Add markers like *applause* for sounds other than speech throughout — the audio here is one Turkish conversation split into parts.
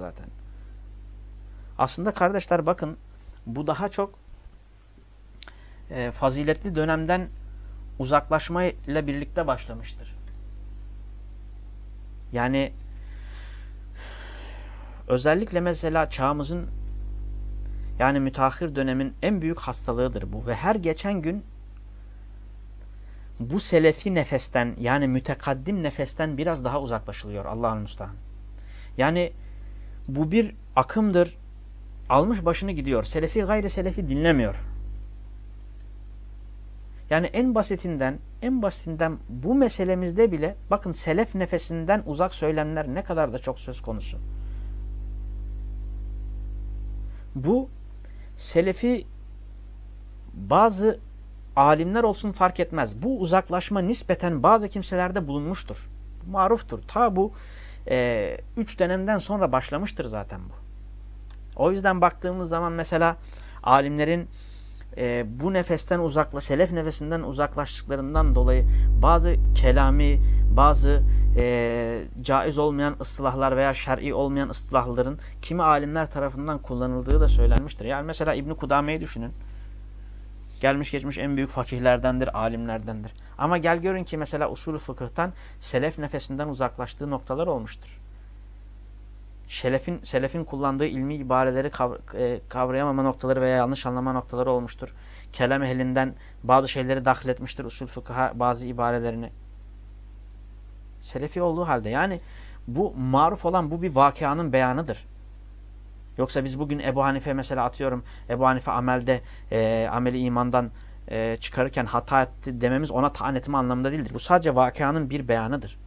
zaten. Aslında kardeşler bakın bu daha çok e, faziletli dönemden uzaklaşmayla birlikte başlamıştır. Yani özellikle mesela çağımızın yani müteahhir dönemin en büyük hastalığıdır bu. Ve her geçen gün bu selefi nefesten yani mütekaddim nefesten biraz daha uzaklaşılıyor Allah'ın müstahın. Yani bu bir akımdır. Almış başını gidiyor. Selefi gayri selefi dinlemiyor. Yani en basitinden, en basitinden bu meselemizde bile bakın selef nefesinden uzak söylemler ne kadar da çok söz konusu. Bu selefi bazı alimler olsun fark etmez. Bu uzaklaşma nispeten bazı kimselerde bulunmuştur. Maruftur. Ta bu e, üç dönemden sonra başlamıştır zaten bu. O yüzden baktığımız zaman mesela alimlerin e, bu nefesten uzaklaş, selef nefesinden uzaklaştıklarından dolayı bazı kelami, bazı e, caiz olmayan ıslahlar veya şer'i olmayan ıslahların kimi alimler tarafından kullanıldığı da söylenmiştir. Yani mesela İbn Kudame'yi düşünün. Gelmiş geçmiş en büyük fakihlerdendir, alimlerdendir. Ama gel görün ki mesela usulü fıkıhtan selef nefesinden uzaklaştığı noktalar olmuştur. Şelefin, selefin kullandığı ilmi ibareleri e, kavrayamama noktaları veya yanlış anlama noktaları olmuştur. Kelam ehlinden bazı şeyleri dahil etmiştir usul fıkıha bazı ibarelerini. Selefi olduğu halde yani bu maruf olan bu bir vakianın beyanıdır. Yoksa biz bugün Ebu Hanife mesela atıyorum Ebu Hanife amelde e, ameli imandan e, çıkarırken hata etti dememiz ona taan etme anlamında değildir. Bu sadece vakianın bir beyanıdır.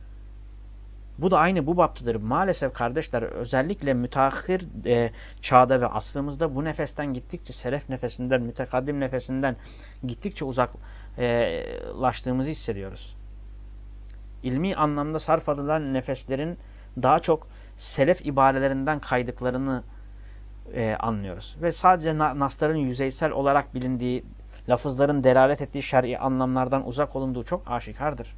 Bu da aynı bu baptıdır. Maalesef kardeşler özellikle müteahhir e, çağda ve asrımızda bu nefesten gittikçe selef nefesinden, mütekaddim nefesinden gittikçe uzaklaştığımızı hissediyoruz. İlmi anlamda sarf edilen nefeslerin daha çok selef ibarelerinden kaydıklarını e, anlıyoruz. Ve sadece na nasların yüzeysel olarak bilindiği, lafızların delalet ettiği şer'i anlamlardan uzak olunduğu çok aşikardır.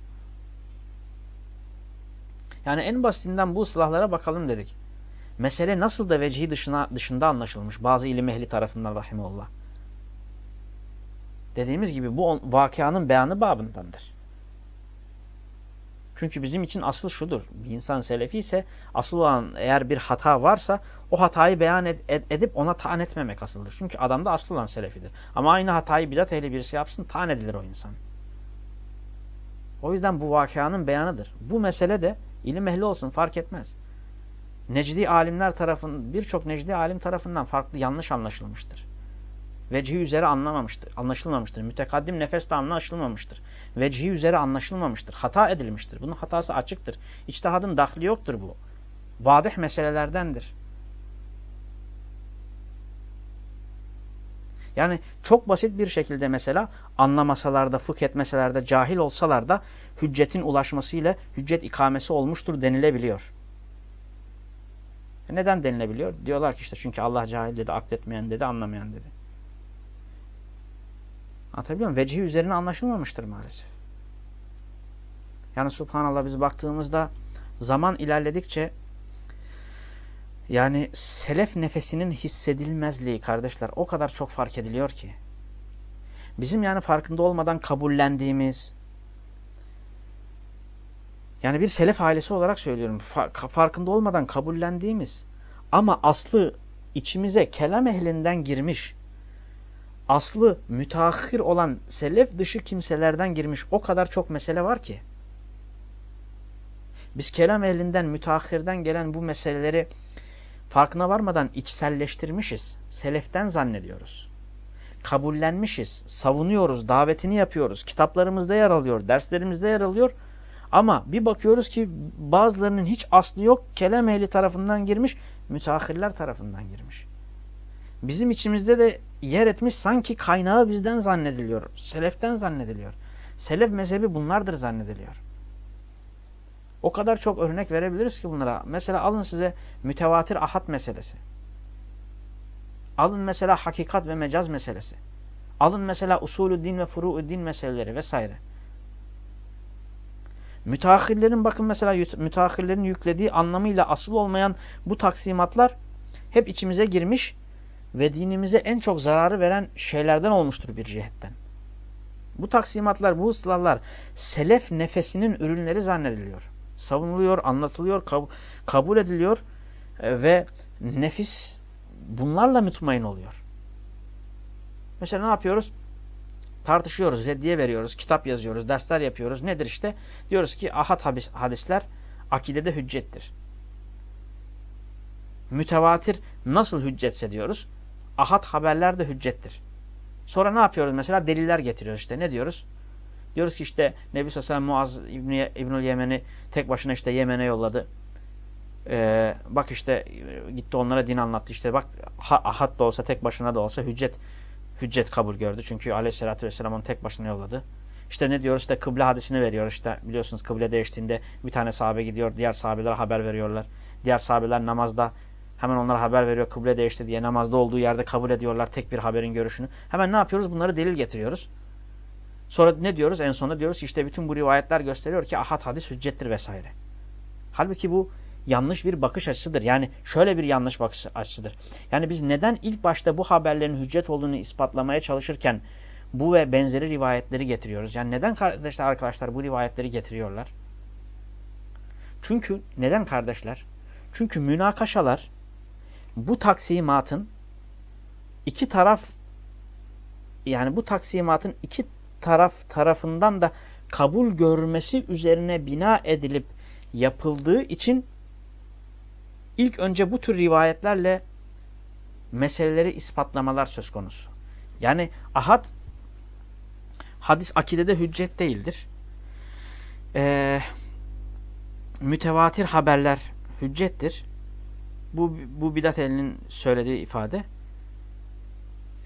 Yani en basitinden bu silahlara bakalım dedik. Mesele nasıl da vecihi dışına, dışında anlaşılmış bazı ilim ehli tarafından rahimullah. Dediğimiz gibi bu vakianın beyanı babındandır. Çünkü bizim için asıl şudur. Bir insan selefi ise asıl olan eğer bir hata varsa o hatayı beyan ed edip ona taan etmemek asıldır. Çünkü adamda asıl olan selefidir. Ama aynı hatayı bidat ehli birisi yapsın taan edilir o insan. O yüzden bu vakianın beyanıdır. Bu mesele de ilim ehli olsun fark etmez. Necdi alimler tarafından birçok necdi alim tarafından farklı yanlış anlaşılmıştır. Vecihi üzere anlamamıştır, anlaşılmamıştır. Mütekaddim nefes de anlaşılmamıştır. Vecihi üzere anlaşılmamıştır. Hata edilmiştir. Bunun hatası açıktır. İçtihadın dahli yoktur bu. Vadih meselelerdendir. Yani çok basit bir şekilde mesela anlamasalar da, fıkh etmeseler de, cahil olsalar da hüccetin ulaşmasıyla hüccet ikamesi olmuştur denilebiliyor. Neden denilebiliyor? Diyorlar ki işte çünkü Allah cahil dedi, akletmeyen dedi, anlamayan dedi. Anlatabiliyor muyum? Vecihi üzerine anlaşılmamıştır maalesef. Yani subhanallah biz baktığımızda zaman ilerledikçe yani selef nefesinin hissedilmezliği kardeşler o kadar çok fark ediliyor ki. Bizim yani farkında olmadan kabullendiğimiz yani bir selef ailesi olarak söylüyorum farkında olmadan kabullendiğimiz ama aslı içimize kelam ehlinden girmiş aslı müteahhir olan selef dışı kimselerden girmiş o kadar çok mesele var ki. Biz kelam ehlinden, müteahhirden gelen bu meseleleri farkına varmadan içselleştirmişiz. Seleften zannediyoruz. Kabullenmişiz, savunuyoruz, davetini yapıyoruz. Kitaplarımızda yer alıyor, derslerimizde yer alıyor. Ama bir bakıyoruz ki bazılarının hiç aslı yok. Kelam ehli tarafından girmiş, müteahhirler tarafından girmiş. Bizim içimizde de yer etmiş sanki kaynağı bizden zannediliyor. Seleften zannediliyor. Selef mezhebi bunlardır zannediliyor. O kadar çok örnek verebiliriz ki bunlara. Mesela alın size mütevatir ahad meselesi. Alın mesela hakikat ve mecaz meselesi. Alın mesela usulü din ve furu din meseleleri vesaire. Müteahhirlerin bakın mesela müteahhirlerin yüklediği anlamıyla asıl olmayan bu taksimatlar hep içimize girmiş ve dinimize en çok zararı veren şeylerden olmuştur bir cihetten. Bu taksimatlar, bu ıslahlar selef nefesinin ürünleri zannediliyor. Savunuluyor, anlatılıyor, kab kabul ediliyor e, ve nefis bunlarla mütmain oluyor. Mesela ne yapıyoruz? Tartışıyoruz, reddiye veriyoruz, kitap yazıyoruz, dersler yapıyoruz. Nedir işte? Diyoruz ki ahad hadisler akidede hüccettir. Mütevatir nasıl hüccetse diyoruz. Ahad haberler de hüccettir. Sonra ne yapıyoruz mesela? Deliller getiriyoruz işte. Ne diyoruz? Diyoruz ki işte Nebi Sallallahu Muaz İbnül Yemen'i tek başına işte Yemen'e yolladı. Ee, bak işte gitti onlara din anlattı. İşte bak ahad da olsa tek başına da olsa hüccet hüccet kabul gördü. Çünkü aleyhissalatü vesselam onu tek başına yolladı. İşte ne diyoruz? İşte kıble hadisini veriyor. İşte biliyorsunuz kıble değiştiğinde bir tane sahabe gidiyor. Diğer sahabelere haber veriyorlar. Diğer sahabeler namazda hemen onlara haber veriyor. Kıble değişti diye namazda olduğu yerde kabul ediyorlar tek bir haberin görüşünü. Hemen ne yapıyoruz? Bunları delil getiriyoruz. Sonra ne diyoruz? En sonunda diyoruz ki işte bütün bu rivayetler gösteriyor ki ahad hadis hüccettir vesaire. Halbuki bu yanlış bir bakış açısıdır. Yani şöyle bir yanlış bakış açısıdır. Yani biz neden ilk başta bu haberlerin hüccet olduğunu ispatlamaya çalışırken bu ve benzeri rivayetleri getiriyoruz? Yani neden kardeşler arkadaşlar bu rivayetleri getiriyorlar? Çünkü neden kardeşler? Çünkü münakaşalar bu taksimatın iki taraf yani bu taksimatın iki taraf tarafından da kabul görmesi üzerine bina edilip yapıldığı için ilk önce bu tür rivayetlerle meseleleri ispatlamalar söz konusu. Yani ahad hadis akidede hüccet değildir. Ee, mütevatir haberler hüccettir. Bu, bu bidat elinin söylediği ifade.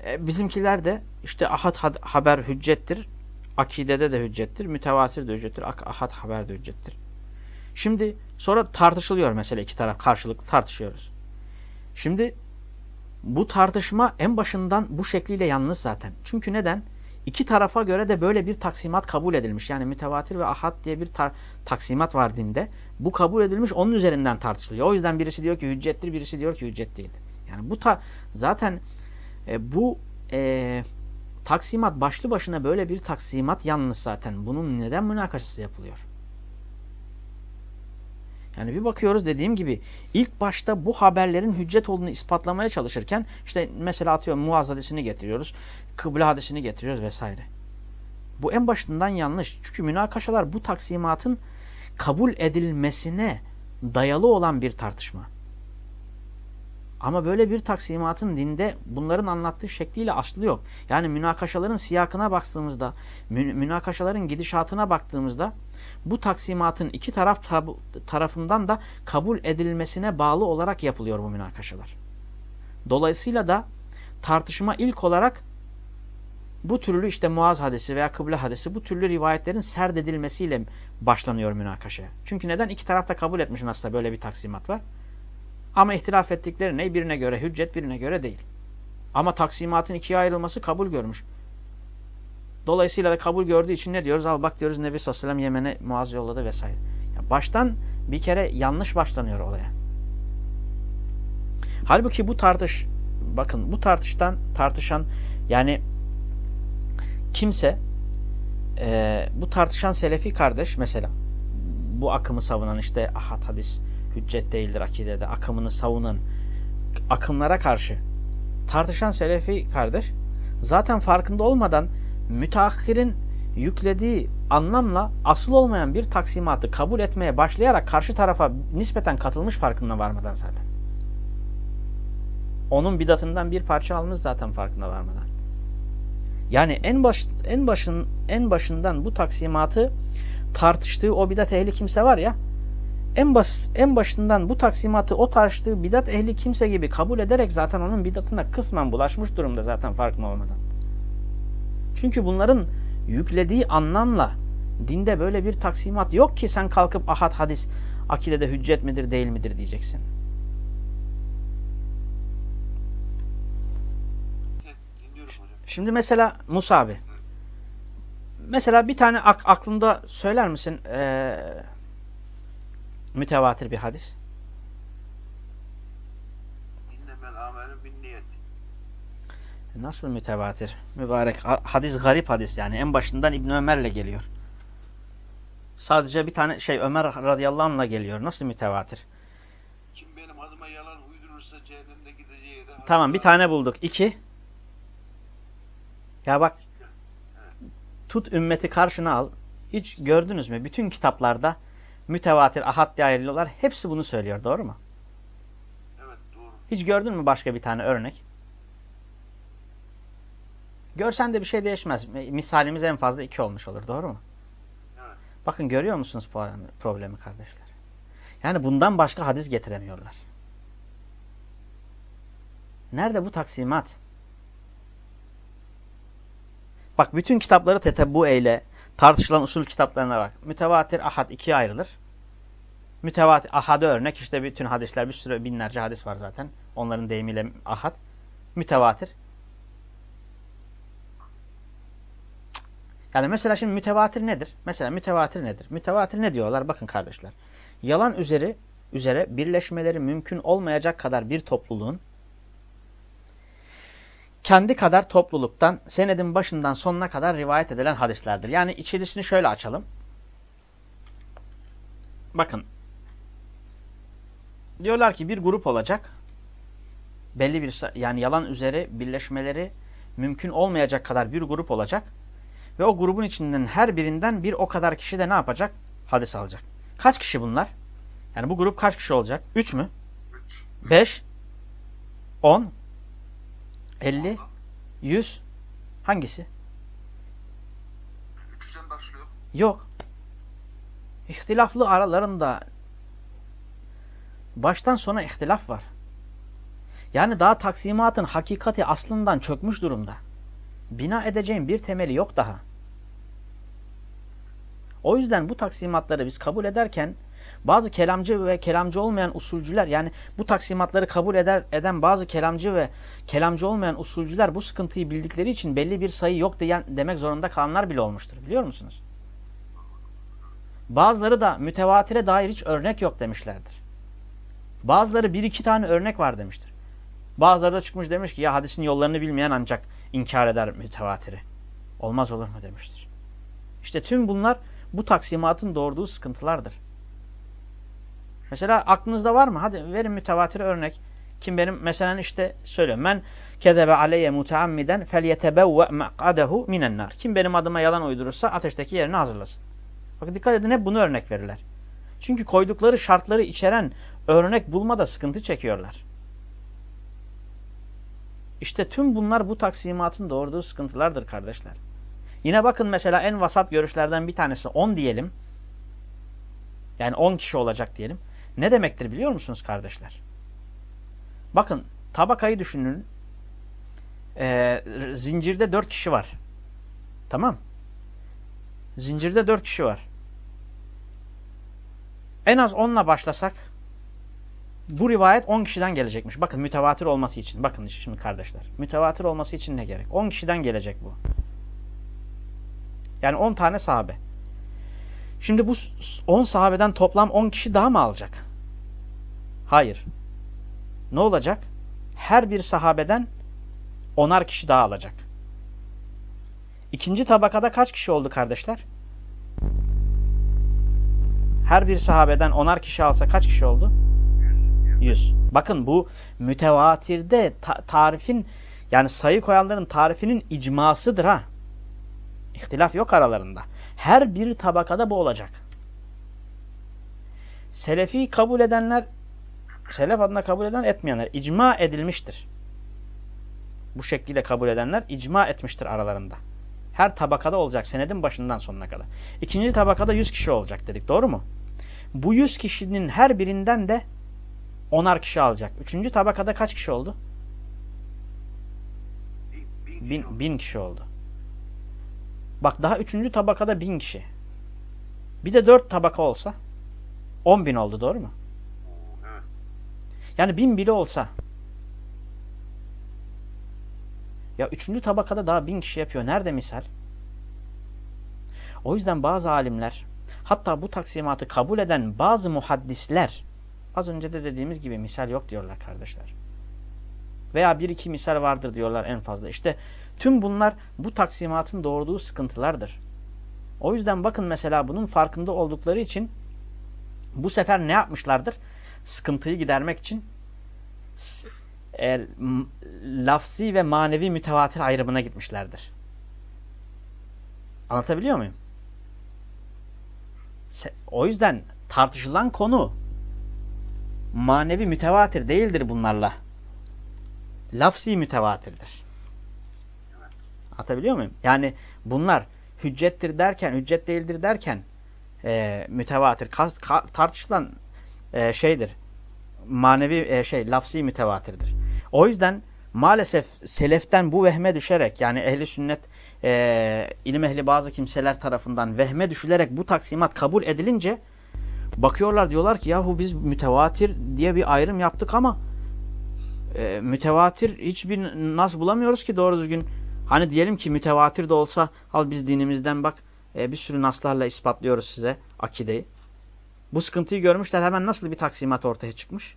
E, bizimkiler de işte ahad haber hüccettir. Akidede de hüccettir. Mütevatir de hüccettir. Ahad haber de hüccettir. Şimdi sonra tartışılıyor mesela iki taraf karşılıklı tartışıyoruz. Şimdi bu tartışma en başından bu şekliyle yanlış zaten. Çünkü neden? İki tarafa göre de böyle bir taksimat kabul edilmiş. Yani mütevatir ve ahad diye bir taksimat var dinde. Bu kabul edilmiş onun üzerinden tartışılıyor. O yüzden birisi diyor ki hüccettir, birisi diyor ki hüccet değildir. Yani bu ta zaten e, bu e, taksimat başlı başına böyle bir taksimat yanlış zaten. Bunun neden münakaşası yapılıyor? Yani bir bakıyoruz dediğim gibi ilk başta bu haberlerin hüccet olduğunu ispatlamaya çalışırken işte mesela atıyorum Muaz hadisini getiriyoruz, kıble hadisini getiriyoruz vesaire. Bu en başından yanlış. Çünkü münakaşalar bu taksimatın kabul edilmesine dayalı olan bir tartışma. Ama böyle bir taksimatın dinde bunların anlattığı şekliyle aslı yok. Yani münakaşaların siyakına baktığımızda, münakaşaların gidişatına baktığımızda bu taksimatın iki taraf tarafından da kabul edilmesine bağlı olarak yapılıyor bu münakaşalar. Dolayısıyla da tartışma ilk olarak bu türlü işte Muaz hadisi veya kıble hadisi bu türlü rivayetlerin serdedilmesiyle başlanıyor münakaşaya. Çünkü neden? iki taraf da kabul etmiş aslında böyle bir taksimat var. Ama ihtilaf ettikleri ne? Birine göre hüccet, birine göre değil. Ama taksimatın ikiye ayrılması kabul görmüş. Dolayısıyla da kabul gördüğü için ne diyoruz? Al bak diyoruz Nebi Sallallahu Aleyhi ve Sellem Yemen'e Muaz yolladı vesaire. Ya baştan bir kere yanlış başlanıyor olaya. Halbuki bu tartış, bakın bu tartıştan tartışan yani kimse e, bu tartışan Selefi kardeş mesela bu akımı savunan işte ahad hadis hüccet değildir akidede akımını savunan akımlara karşı tartışan Selefi kardeş zaten farkında olmadan müteahhirin yüklediği anlamla asıl olmayan bir taksimatı kabul etmeye başlayarak karşı tarafa nispeten katılmış farkında varmadan zaten. Onun bidatından bir parça almış zaten farkında varmadan. Yani en baş en başın en başından bu taksimatı tartıştığı o bidat ehli kimse var ya en bas en başından bu taksimatı o tartıştığı bidat ehli kimse gibi kabul ederek zaten onun bidatına kısmen bulaşmış durumda zaten farkında olmadan. Çünkü bunların yüklediği anlamla dinde böyle bir taksimat yok ki sen kalkıp ahad hadis akidede hüccet midir değil midir diyeceksin. Şimdi mesela Musa abi. mesela bir tane ak aklında söyler misin ee, mütevatir bir hadis? Nasıl mütevatir? Mübarek. Hadis garip hadis yani. En başından İbn Ömer'le geliyor. Sadece bir tane şey Ömer radıyallahu anh'la geliyor. Nasıl mütevatir? Kim benim adıma yalan uydurursa cehennemde gideceği yere... Tamam bir tane bulduk. İki. Ya bak. Tut ümmeti karşına al. Hiç gördünüz mü? Bütün kitaplarda mütevatir, ahad diye ayrılıyorlar. Hepsi bunu söylüyor. Doğru mu? Evet doğru. Hiç gördün mü başka bir tane örnek? Görsen de bir şey değişmez. Misalimiz en fazla iki olmuş olur. Doğru mu? Evet. Bakın görüyor musunuz problemi kardeşler? Yani bundan başka hadis getiremiyorlar. Nerede bu taksimat? Bak bütün kitapları tetebbu eyle. Tartışılan usul kitaplarına bak. Mütevatir ahad ikiye ayrılır. Mütevatir ahade örnek işte bütün hadisler bir sürü binlerce hadis var zaten. Onların deyimiyle ahad. Mütevatir. Yani mesela şimdi mütevatir nedir? Mesela mütevatir nedir? Mütevatir ne diyorlar? Bakın kardeşler. Yalan üzeri üzere birleşmeleri mümkün olmayacak kadar bir topluluğun kendi kadar topluluktan senedin başından sonuna kadar rivayet edilen hadislerdir. Yani içerisini şöyle açalım. Bakın. Diyorlar ki bir grup olacak. Belli bir yani yalan üzeri birleşmeleri mümkün olmayacak kadar bir grup olacak. Ve o grubun içinden her birinden bir o kadar kişi de ne yapacak? Hadis alacak. Kaç kişi bunlar? Yani bu grup kaç kişi olacak? 3 mü? 5 10 50 100 hangisi? 3'ten başlıyor. Yok. İhtilaflı aralarında baştan sona ihtilaf var. Yani daha taksimatın hakikati aslından çökmüş durumda. Bina edeceğin bir temeli yok daha. O yüzden bu taksimatları biz kabul ederken bazı kelamcı ve kelamcı olmayan usulcüler yani bu taksimatları kabul eder, eden bazı kelamcı ve kelamcı olmayan usulcüler bu sıkıntıyı bildikleri için belli bir sayı yok diyen, demek zorunda kalanlar bile olmuştur. Biliyor musunuz? Bazıları da mütevatire dair hiç örnek yok demişlerdir. Bazıları bir iki tane örnek var demiştir. Bazıları da çıkmış demiş ki ya hadisin yollarını bilmeyen ancak inkar eder mütevatiri. Olmaz olur mu demiştir. İşte tüm bunlar bu taksimatın doğurduğu sıkıntılardır. Mesela aklınızda var mı? Hadi verin mütevatir örnek. Kim benim mesela işte söylüyorum. Men kezebe aleyye muteammiden felyetebevve meqadehu minen nar. Kim benim adıma yalan uydurursa ateşteki yerini hazırlasın. Bakın dikkat edin hep bunu örnek verirler. Çünkü koydukları şartları içeren örnek bulmada sıkıntı çekiyorlar. İşte tüm bunlar bu taksimatın doğurduğu sıkıntılardır kardeşler. Yine bakın mesela en vasat görüşlerden bir tanesi 10 diyelim. Yani 10 kişi olacak diyelim. Ne demektir biliyor musunuz kardeşler? Bakın tabakayı düşünün. Ee, zincirde 4 kişi var. Tamam. Zincirde 4 kişi var. En az 10'la başlasak bu rivayet 10 kişiden gelecekmiş. Bakın mütevatir olması için. Bakın şimdi kardeşler. Mütevatir olması için ne gerek? 10 kişiden gelecek bu. Yani 10 tane sahabe. Şimdi bu 10 sahabeden toplam 10 kişi daha mı alacak? Hayır. Ne olacak? Her bir sahabeden onar kişi daha alacak. İkinci tabakada kaç kişi oldu kardeşler? Her bir sahabeden onar kişi alsa kaç kişi oldu? 100. Bakın bu mütevatirde ta tarifin yani sayı koyanların tarifinin icmasıdır ha. İhtilaf yok aralarında. Her bir tabakada bu olacak. Selefi kabul edenler, selef adına kabul eden etmeyenler icma edilmiştir. Bu şekilde kabul edenler icma etmiştir aralarında. Her tabakada olacak senedin başından sonuna kadar. İkinci tabakada 100 kişi olacak dedik doğru mu? Bu 100 kişinin her birinden de onar kişi alacak. Üçüncü tabakada kaç kişi oldu? Bin, bin kişi oldu. Bak daha üçüncü tabakada bin kişi. Bir de dört tabaka olsa on bin oldu doğru mu? Yani bin bile olsa ya üçüncü tabakada daha bin kişi yapıyor. Nerede misal? O yüzden bazı alimler hatta bu taksimatı kabul eden bazı muhaddisler az önce de dediğimiz gibi misal yok diyorlar kardeşler. Veya bir iki misal vardır diyorlar en fazla. İşte tüm bunlar bu taksimatın doğurduğu sıkıntılardır. O yüzden bakın mesela bunun farkında oldukları için bu sefer ne yapmışlardır? Sıkıntıyı gidermek için e, lafzi ve manevi mütevatir ayrımına gitmişlerdir. Anlatabiliyor muyum? O yüzden tartışılan konu manevi mütevatir değildir bunlarla. Lafzi mütevatirdir. Anlatabiliyor muyum? Yani bunlar hüccettir derken, hüccet değildir derken e, mütevatir. Ka tartışılan e, şeydir. Manevi e, şey, lafzi mütevatirdir. O yüzden maalesef seleften bu vehme düşerek yani ehli sünnet e, ilim ehli bazı kimseler tarafından vehme düşülerek bu taksimat kabul edilince bakıyorlar diyorlar ki yahu biz mütevatir diye bir ayrım yaptık ama e, mütevatir hiçbir nas bulamıyoruz ki doğru düzgün. Hani diyelim ki mütevatir de olsa al biz dinimizden bak e, bir sürü naslarla ispatlıyoruz size akideyi. Bu sıkıntıyı görmüşler hemen nasıl bir taksimat ortaya çıkmış?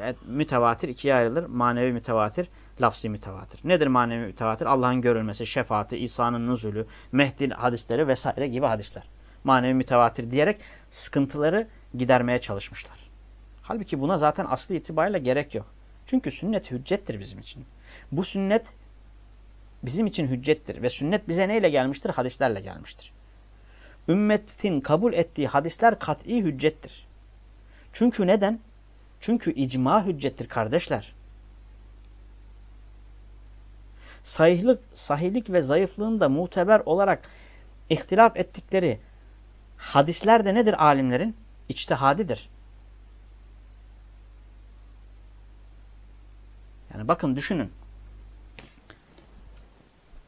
Evet, mütevatir ikiye ayrılır. Manevi mütevatir, lafzi mütevatir. Nedir manevi mütevatir? Allah'ın görülmesi, şefaati, İsa'nın nuzulü, Mehdi hadisleri vesaire gibi hadisler. Manevi mütevatir diyerek sıkıntıları gidermeye çalışmışlar. Halbuki buna zaten aslı itibariyle gerek yok. Çünkü sünnet hüccettir bizim için. Bu sünnet bizim için hüccettir. Ve sünnet bize neyle gelmiştir? Hadislerle gelmiştir. Ümmetin kabul ettiği hadisler kat'i hüccettir. Çünkü neden? Çünkü icma hüccettir kardeşler. Sahihlik, sahihlik ve zayıflığında muteber olarak ihtilaf ettikleri hadisler de nedir alimlerin? İçtihadidir. Yani bakın düşünün.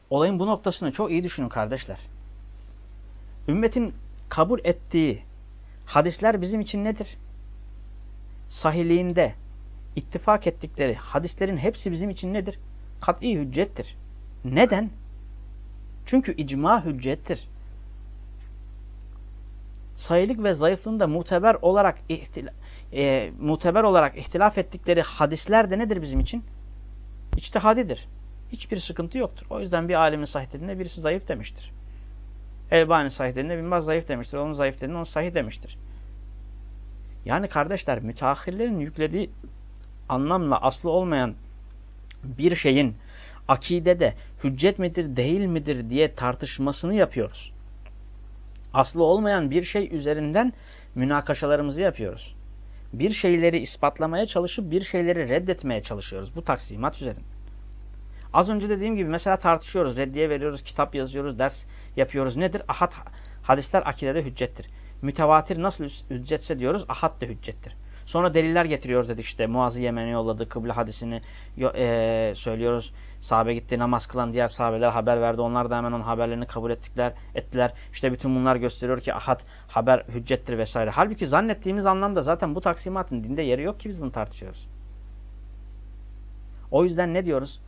Olayın bu noktasını çok iyi düşünün kardeşler. Ümmetin kabul ettiği hadisler bizim için nedir? Sahiliğinde ittifak ettikleri hadislerin hepsi bizim için nedir? Kat'i hüccettir. Neden? Çünkü icma hüccettir. Sayılık ve zayıflığında muteber olarak ihtilaf, e, muteber olarak ihtilaf ettikleri hadisler de nedir bizim için? İçtihadidir. Hiçbir sıkıntı yoktur. O yüzden bir alimin sahih dediğinde birisi zayıf demiştir. Elbani sahih dediğinde binbaz zayıf demiştir. Onun zayıf dediğinde onun sahih demiştir. Yani kardeşler müteahhirlerin yüklediği anlamla aslı olmayan bir şeyin akidede hüccet midir değil midir diye tartışmasını yapıyoruz. Aslı olmayan bir şey üzerinden münakaşalarımızı yapıyoruz. Bir şeyleri ispatlamaya çalışıp bir şeyleri reddetmeye çalışıyoruz. Bu taksimat üzerinde. Az önce dediğim gibi mesela tartışıyoruz, reddiye veriyoruz, kitap yazıyoruz, ders yapıyoruz. Nedir? Ahad hadisler akidede hüccettir. Mütevatir nasıl hüccetse diyoruz, ahad da hüccettir. Sonra deliller getiriyoruz dedik işte Muaz'ı Yemen'e yolladı, kıble hadisini e, söylüyoruz. Sahabe gitti, namaz kılan diğer sahabeler haber verdi. Onlar da hemen onun haberlerini kabul ettikler, ettiler. İşte bütün bunlar gösteriyor ki ahad haber hüccettir vesaire. Halbuki zannettiğimiz anlamda zaten bu taksimatın dinde yeri yok ki biz bunu tartışıyoruz. O yüzden ne diyoruz?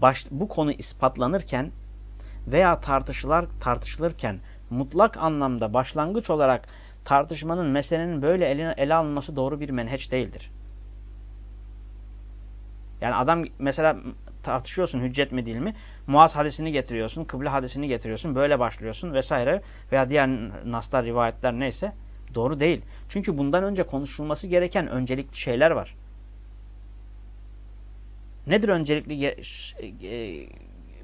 baş, bu konu ispatlanırken veya tartışılar tartışılırken mutlak anlamda başlangıç olarak tartışmanın meselenin böyle eline, ele alınması doğru bir menheç değildir. Yani adam mesela tartışıyorsun hüccet mi değil mi? Muaz hadisini getiriyorsun, kıble hadisini getiriyorsun, böyle başlıyorsun vesaire veya diğer naslar, rivayetler neyse doğru değil. Çünkü bundan önce konuşulması gereken öncelikli şeyler var. Nedir öncelikli e,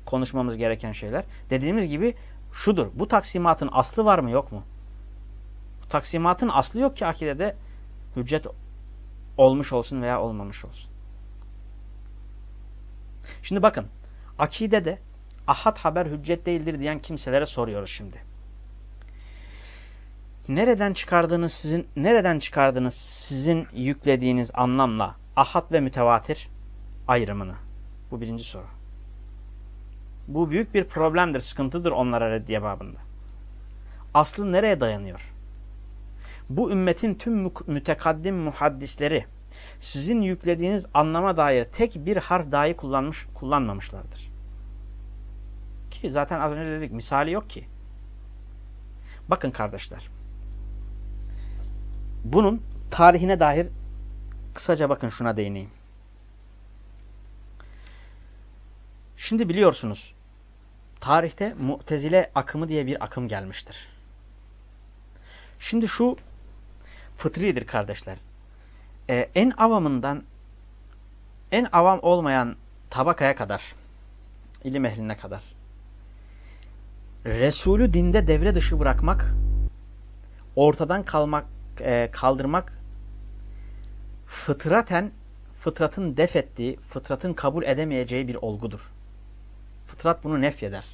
konuşmamız gereken şeyler? Dediğimiz gibi şudur. Bu taksimatın aslı var mı yok mu? Taksimatın aslı yok ki akidede hüccet olmuş olsun veya olmamış olsun. Şimdi bakın akidede ahad haber hüccet değildir diyen kimselere soruyoruz şimdi. Nereden çıkardığınız sizin nereden çıkardığınız sizin yüklediğiniz anlamla ahad ve mütevatir? ayrımını? Bu birinci soru. Bu büyük bir problemdir, sıkıntıdır onlara reddiye babında. Aslı nereye dayanıyor? Bu ümmetin tüm mütekaddim muhaddisleri sizin yüklediğiniz anlama dair tek bir harf dahi kullanmış, kullanmamışlardır. Ki zaten az önce dedik misali yok ki. Bakın kardeşler. Bunun tarihine dair kısaca bakın şuna değineyim. Şimdi biliyorsunuz tarihte Mu'tezile akımı diye bir akım gelmiştir. Şimdi şu fıtridir kardeşler. Ee, en avamından en avam olmayan tabakaya kadar, ilim ehline kadar Resulü dinde devre dışı bırakmak, ortadan kalmak, e, kaldırmak fıtraten, fıtratın def ettiği, fıtratın kabul edemeyeceği bir olgudur. Fıtrat bunu nefyeder.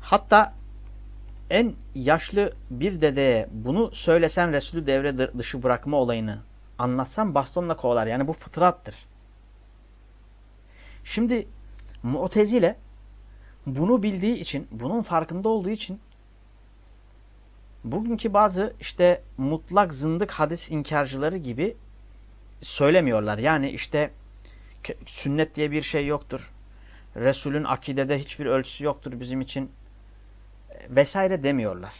Hatta en yaşlı bir dedeye bunu söylesen Resulü devre dışı bırakma olayını anlatsan bastonla kovalar. Yani bu fıtrattır. Şimdi Mu'tezile bunu bildiği için, bunun farkında olduğu için bugünkü bazı işte mutlak zındık hadis inkarcıları gibi söylemiyorlar. Yani işte sünnet diye bir şey yoktur. Resulün akidede hiçbir ölçüsü yoktur bizim için vesaire demiyorlar.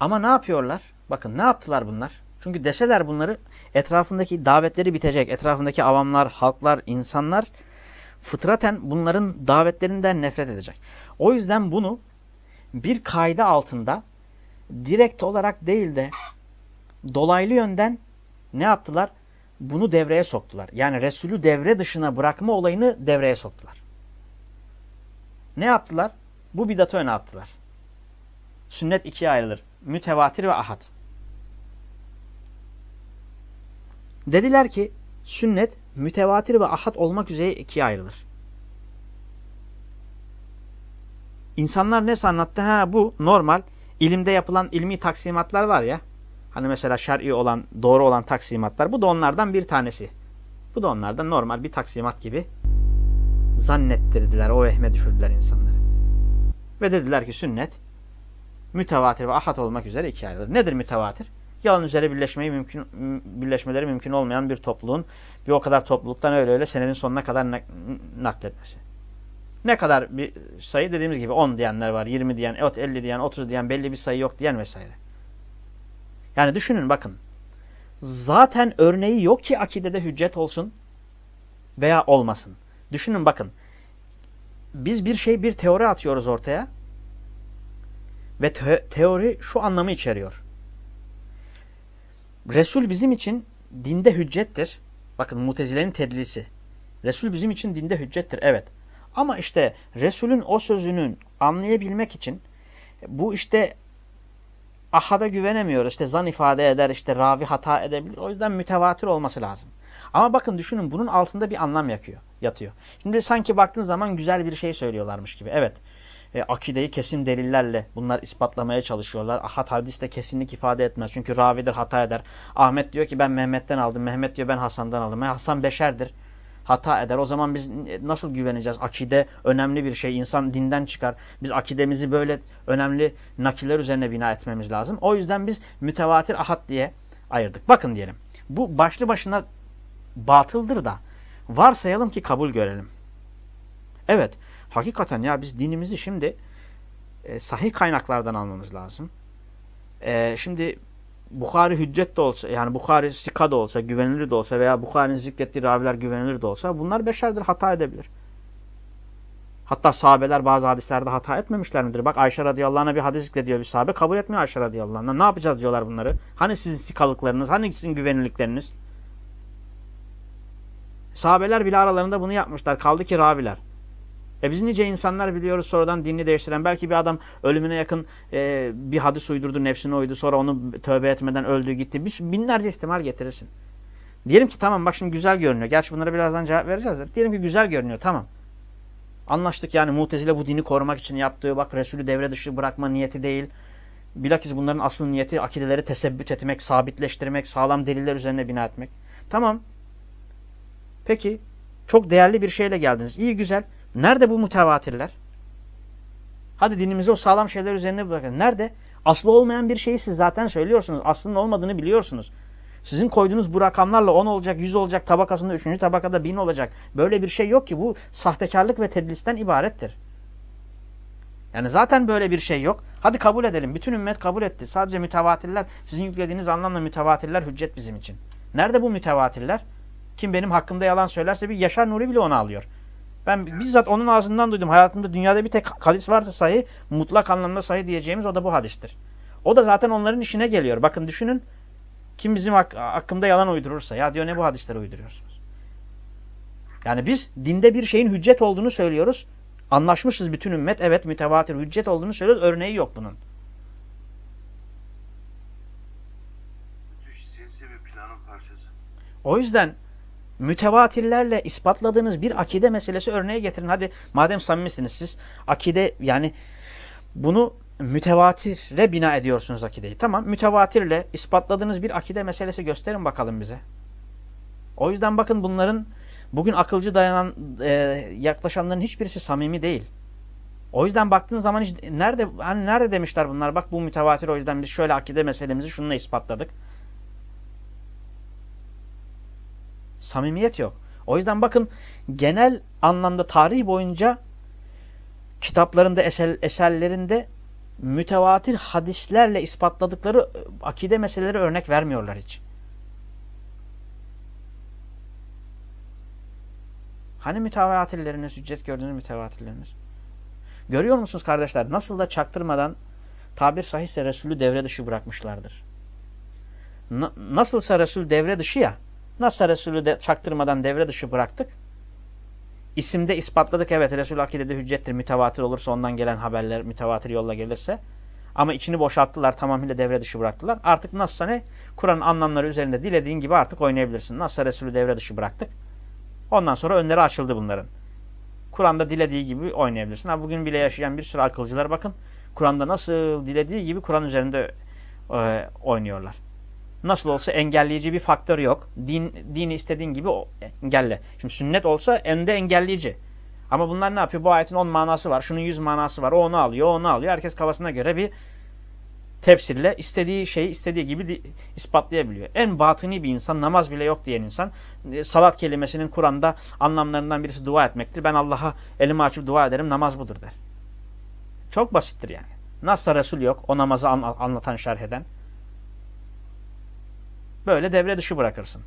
Ama ne yapıyorlar? Bakın ne yaptılar bunlar? Çünkü deseler bunları etrafındaki davetleri bitecek. Etrafındaki avamlar, halklar, insanlar fıtraten bunların davetlerinden nefret edecek. O yüzden bunu bir kayda altında direkt olarak değil de dolaylı yönden ne yaptılar? Bunu devreye soktular. Yani Resulü devre dışına bırakma olayını devreye soktular. Ne yaptılar? Bu bidatı öne attılar. Sünnet ikiye ayrılır. Mütevatir ve ahad. Dediler ki sünnet mütevatir ve ahad olmak üzere ikiye ayrılır. İnsanlar ne anlattı? Ha bu normal ilimde yapılan ilmi taksimatlar var ya. Hani mesela şer'i olan, doğru olan taksimatlar. Bu da onlardan bir tanesi. Bu da onlardan normal bir taksimat gibi zannettirdiler. O vehme düşürdüler insanları. Ve dediler ki sünnet mütevatir ve ahad olmak üzere ikiye ayrılır. Nedir mütevatir? yalan üzere birleşmeyi mümkün birleşmeleri mümkün olmayan bir topluluğun bir o kadar topluluktan öyle öyle senenin sonuna kadar nakletmesi. Ne kadar bir sayı dediğimiz gibi 10 diyenler var, 20 diyen, evet 50 diyen, 30 diyen, belli bir sayı yok diyen vesaire. Yani düşünün bakın. Zaten örneği yok ki akidede hüccet olsun veya olmasın. Düşünün bakın. Biz bir şey, bir teori atıyoruz ortaya. Ve te teori şu anlamı içeriyor. Resul bizim için dinde hüccettir. Bakın mutezilerin tedlisi. Resul bizim için dinde hüccettir. Evet. Ama işte Resulün o sözünün anlayabilmek için bu işte ahada güvenemiyoruz. İşte zan ifade eder, işte ravi hata edebilir. O yüzden mütevatir olması lazım. Ama bakın düşünün bunun altında bir anlam yakıyor, yatıyor. Şimdi sanki baktığın zaman güzel bir şey söylüyorlarmış gibi. Evet e, akideyi kesin delillerle bunlar ispatlamaya çalışıyorlar. Ahad hadis de kesinlik ifade etmez. Çünkü ravidir hata eder. Ahmet diyor ki ben Mehmet'ten aldım. Mehmet diyor ben Hasan'dan aldım. Hasan beşerdir. Hata eder. O zaman biz nasıl güveneceğiz? Akide önemli bir şey. İnsan dinden çıkar. Biz akidemizi böyle önemli nakiller üzerine bina etmemiz lazım. O yüzden biz mütevatir ahad diye ayırdık. Bakın diyelim. Bu başlı başına batıldır da varsayalım ki kabul görelim. Evet hakikaten ya biz dinimizi şimdi e, sahih kaynaklardan almamız lazım. E, şimdi Bukhari hüccet de olsa yani Bukhari sika da olsa güvenilir de olsa veya Bukhari'nin zikrettiği raviler güvenilir de olsa bunlar beşerdir hata edebilir. Hatta sahabeler bazı hadislerde hata etmemişler midir? Bak Ayşe radıyallahu anh'a bir hadis zikrediyor bir sahabe kabul etmiyor Ayşe radıyallahu anh'a. Ne yapacağız diyorlar bunları? Hani sizin sikalıklarınız? Hani sizin güvenilirlikleriniz? Sahabeler bile aralarında bunu yapmışlar. Kaldı ki raviler. E biz nice insanlar biliyoruz sonradan dinini değiştiren. Belki bir adam ölümüne yakın e, bir hadis uydurdu, nefsine uydu. Sonra onu tövbe etmeden öldü gitti. Bir, binlerce ihtimal getirirsin. Diyelim ki tamam bak şimdi güzel görünüyor. Gerçi bunlara birazdan cevap vereceğiz. De. Diyelim ki güzel görünüyor tamam. Anlaştık yani mutezile bu dini korumak için yaptığı bak Resulü devre dışı bırakma niyeti değil. Bilakis bunların asıl niyeti akideleri tesebbüt etmek, sabitleştirmek, sağlam deliller üzerine bina etmek. Tamam. Peki çok değerli bir şeyle geldiniz. İyi güzel. Nerede bu mütevatirler? Hadi dinimizi o sağlam şeyler üzerine bırakın. Nerede? Aslı olmayan bir şeyi siz zaten söylüyorsunuz. Aslının olmadığını biliyorsunuz. Sizin koyduğunuz bu rakamlarla 10 olacak, 100 olacak, tabakasında 3. tabakada 1000 olacak. Böyle bir şey yok ki. Bu sahtekarlık ve tedlisten ibarettir. Yani zaten böyle bir şey yok. Hadi kabul edelim. Bütün ümmet kabul etti. Sadece mütevatirler, sizin yüklediğiniz anlamda mütevatirler hüccet bizim için. Nerede bu mütevatirler? Kim benim hakkımda yalan söylerse bir Yaşar Nuri bile onu alıyor. Ben bizzat onun ağzından duydum. Hayatımda dünyada bir tek hadis varsa sahih, mutlak anlamda sahih diyeceğimiz o da bu hadistir. O da zaten onların işine geliyor. Bakın düşünün. Kim bizim hak hakkımda yalan uydurursa. Ya diyor ne bu hadisleri uyduruyorsunuz? Yani biz dinde bir şeyin hüccet olduğunu söylüyoruz. Anlaşmışız bütün ümmet. Evet mütevatir hüccet olduğunu söylüyoruz. Örneği yok bunun. O yüzden mütevatirlerle ispatladığınız bir akide meselesi örneğe getirin. Hadi madem samimisiniz siz akide yani bunu mütevatire bina ediyorsunuz akideyi. Tamam mütevatirle ispatladığınız bir akide meselesi gösterin bakalım bize. O yüzden bakın bunların bugün akılcı dayanan e, yaklaşanların hiçbirisi samimi değil. O yüzden baktığın zaman hiç, nerede hani nerede demişler bunlar bak bu mütevatir o yüzden biz şöyle akide meselemizi şununla ispatladık. Samimiyet yok. O yüzden bakın genel anlamda tarih boyunca kitaplarında, eser, eserlerinde mütevatir hadislerle ispatladıkları e, akide meseleleri örnek vermiyorlar hiç. Hani mütevatirleriniz, hüccet gördüğünüz mütevatirleriniz? Görüyor musunuz kardeşler? Nasıl da çaktırmadan tabir sahihse Resulü devre dışı bırakmışlardır. Na nasılsa Resul devre dışı ya, nasıl Resulü de çaktırmadan devre dışı bıraktık? İsimde ispatladık evet Resul akidede hüccettir mütevatir olursa ondan gelen haberler mütevatir yolla gelirse. Ama içini boşalttılar tamamıyla devre dışı bıraktılar. Artık nasılsa ne? Kur'an'ın anlamları üzerinde dilediğin gibi artık oynayabilirsin. Nasılsa Resulü devre dışı bıraktık. Ondan sonra önleri açıldı bunların. Kur'an'da dilediği gibi oynayabilirsin. Ha, bugün bile yaşayan bir sürü akılcılar bakın. Kur'an'da nasıl dilediği gibi Kur'an üzerinde e, oynuyorlar. Nasıl olsa engelleyici bir faktör yok. Din, dini istediğin gibi engelle. Şimdi sünnet olsa ende engelleyici. Ama bunlar ne yapıyor? Bu ayetin 10 manası var. Şunun 100 manası var. O onu alıyor, o onu alıyor. Herkes kafasına göre bir tefsirle istediği şeyi istediği gibi ispatlayabiliyor. En batini bir insan, namaz bile yok diyen insan, e, salat kelimesinin Kur'an'da anlamlarından birisi dua etmektir. Ben Allah'a elimi açıp dua ederim, namaz budur der. Çok basittir yani. Nasıl Resul yok, o namazı anlatan, şerh eden. Böyle devre dışı bırakırsın.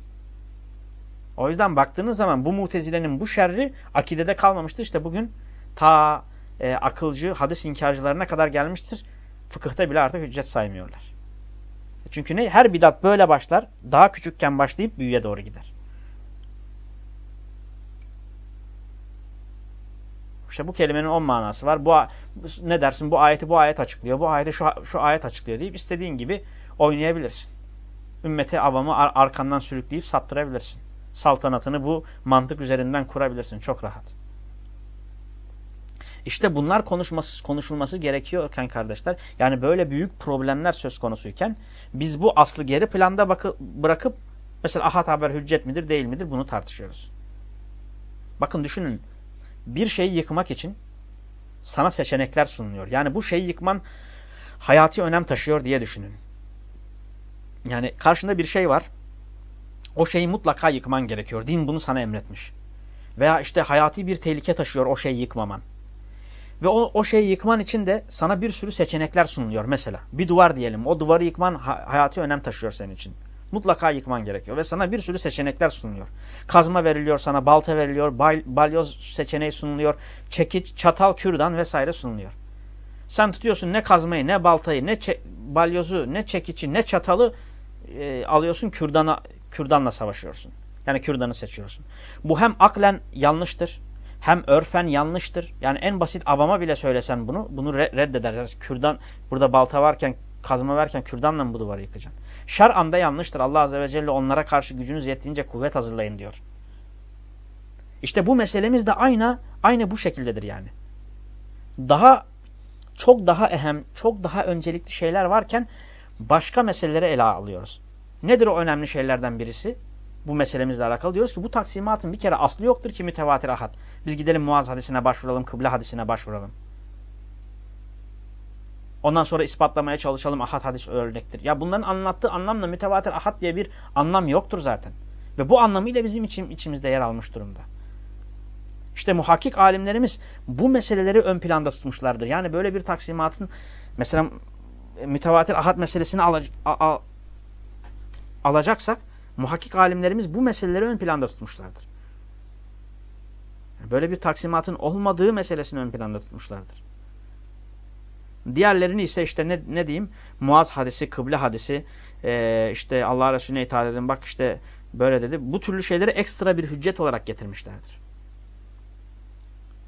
O yüzden baktığınız zaman bu mutezilenin bu şerri akidede kalmamıştır. İşte bugün ta e, akılcı hadis inkarcılarına kadar gelmiştir. Fıkıhta bile artık hüccet saymıyorlar. Çünkü ne? Her bidat böyle başlar. Daha küçükken başlayıp büyüye doğru gider. İşte bu kelimenin on manası var. Bu ne dersin? Bu ayeti bu ayet açıklıyor. Bu ayeti şu, şu ayet açıklıyor deyip istediğin gibi oynayabilirsin. Ümmeti avamı ar arkandan sürükleyip saptırabilirsin. Saltanatını bu mantık üzerinden kurabilirsin. Çok rahat. İşte bunlar konuşması, konuşulması gerekiyorken kardeşler, yani böyle büyük problemler söz konusuyken biz bu aslı geri planda bırakıp mesela ahad haber hüccet midir değil midir bunu tartışıyoruz. Bakın düşünün bir şeyi yıkmak için sana seçenekler sunuluyor. Yani bu şeyi yıkman hayati önem taşıyor diye düşünün. Yani karşında bir şey var. O şeyi mutlaka yıkman gerekiyor. Din bunu sana emretmiş. Veya işte hayati bir tehlike taşıyor o şeyi yıkmaman. Ve o, o şeyi yıkman için de sana bir sürü seçenekler sunuluyor mesela. Bir duvar diyelim. O duvarı yıkman hayati önem taşıyor senin için. Mutlaka yıkman gerekiyor. Ve sana bir sürü seçenekler sunuluyor. Kazma veriliyor sana, balta veriliyor, bal, balyoz seçeneği sunuluyor, çekiç, çatal, kürdan vesaire sunuluyor. Sen tutuyorsun ne kazmayı, ne baltayı, ne balyozu, ne çekici, ne çatalı e, alıyorsun kürdana, kürdanla savaşıyorsun. Yani kürdanı seçiyorsun. Bu hem aklen yanlıştır hem örfen yanlıştır. Yani en basit avama bile söylesen bunu, bunu reddeder. Yani kürdan, burada balta varken, kazma varken kürdanla mı bu duvarı yıkacaksın? Şer'anda yanlıştır. Allah Azze ve Celle onlara karşı gücünüz yettiğince kuvvet hazırlayın diyor. İşte bu meselemiz de aynı, aynı bu şekildedir yani. Daha, çok daha ehem, çok daha öncelikli şeyler varken başka meseleleri ele alıyoruz. Nedir o önemli şeylerden birisi? bu meselemizle alakalı diyoruz ki bu taksimatın bir kere aslı yoktur ki mütevatir ahad. Biz gidelim Muaz hadisine başvuralım, kıble hadisine başvuralım. Ondan sonra ispatlamaya çalışalım ahad hadis örnektir. Ya bunların anlattığı anlamla mütevatir ahad diye bir anlam yoktur zaten. Ve bu anlamıyla bizim için, içimizde yer almış durumda. İşte muhakkik alimlerimiz bu meseleleri ön planda tutmuşlardır. Yani böyle bir taksimatın mesela mütevatir ahad meselesini al, al, alacaksak muhakkik alimlerimiz bu meseleleri ön planda tutmuşlardır. Böyle bir taksimatın olmadığı meselesini ön planda tutmuşlardır. Diğerlerini ise işte ne, ne diyeyim? Muaz hadisi, kıble hadisi, e, işte Allah Resulüne itaat edin bak işte böyle dedi. Bu türlü şeyleri ekstra bir hüccet olarak getirmişlerdir.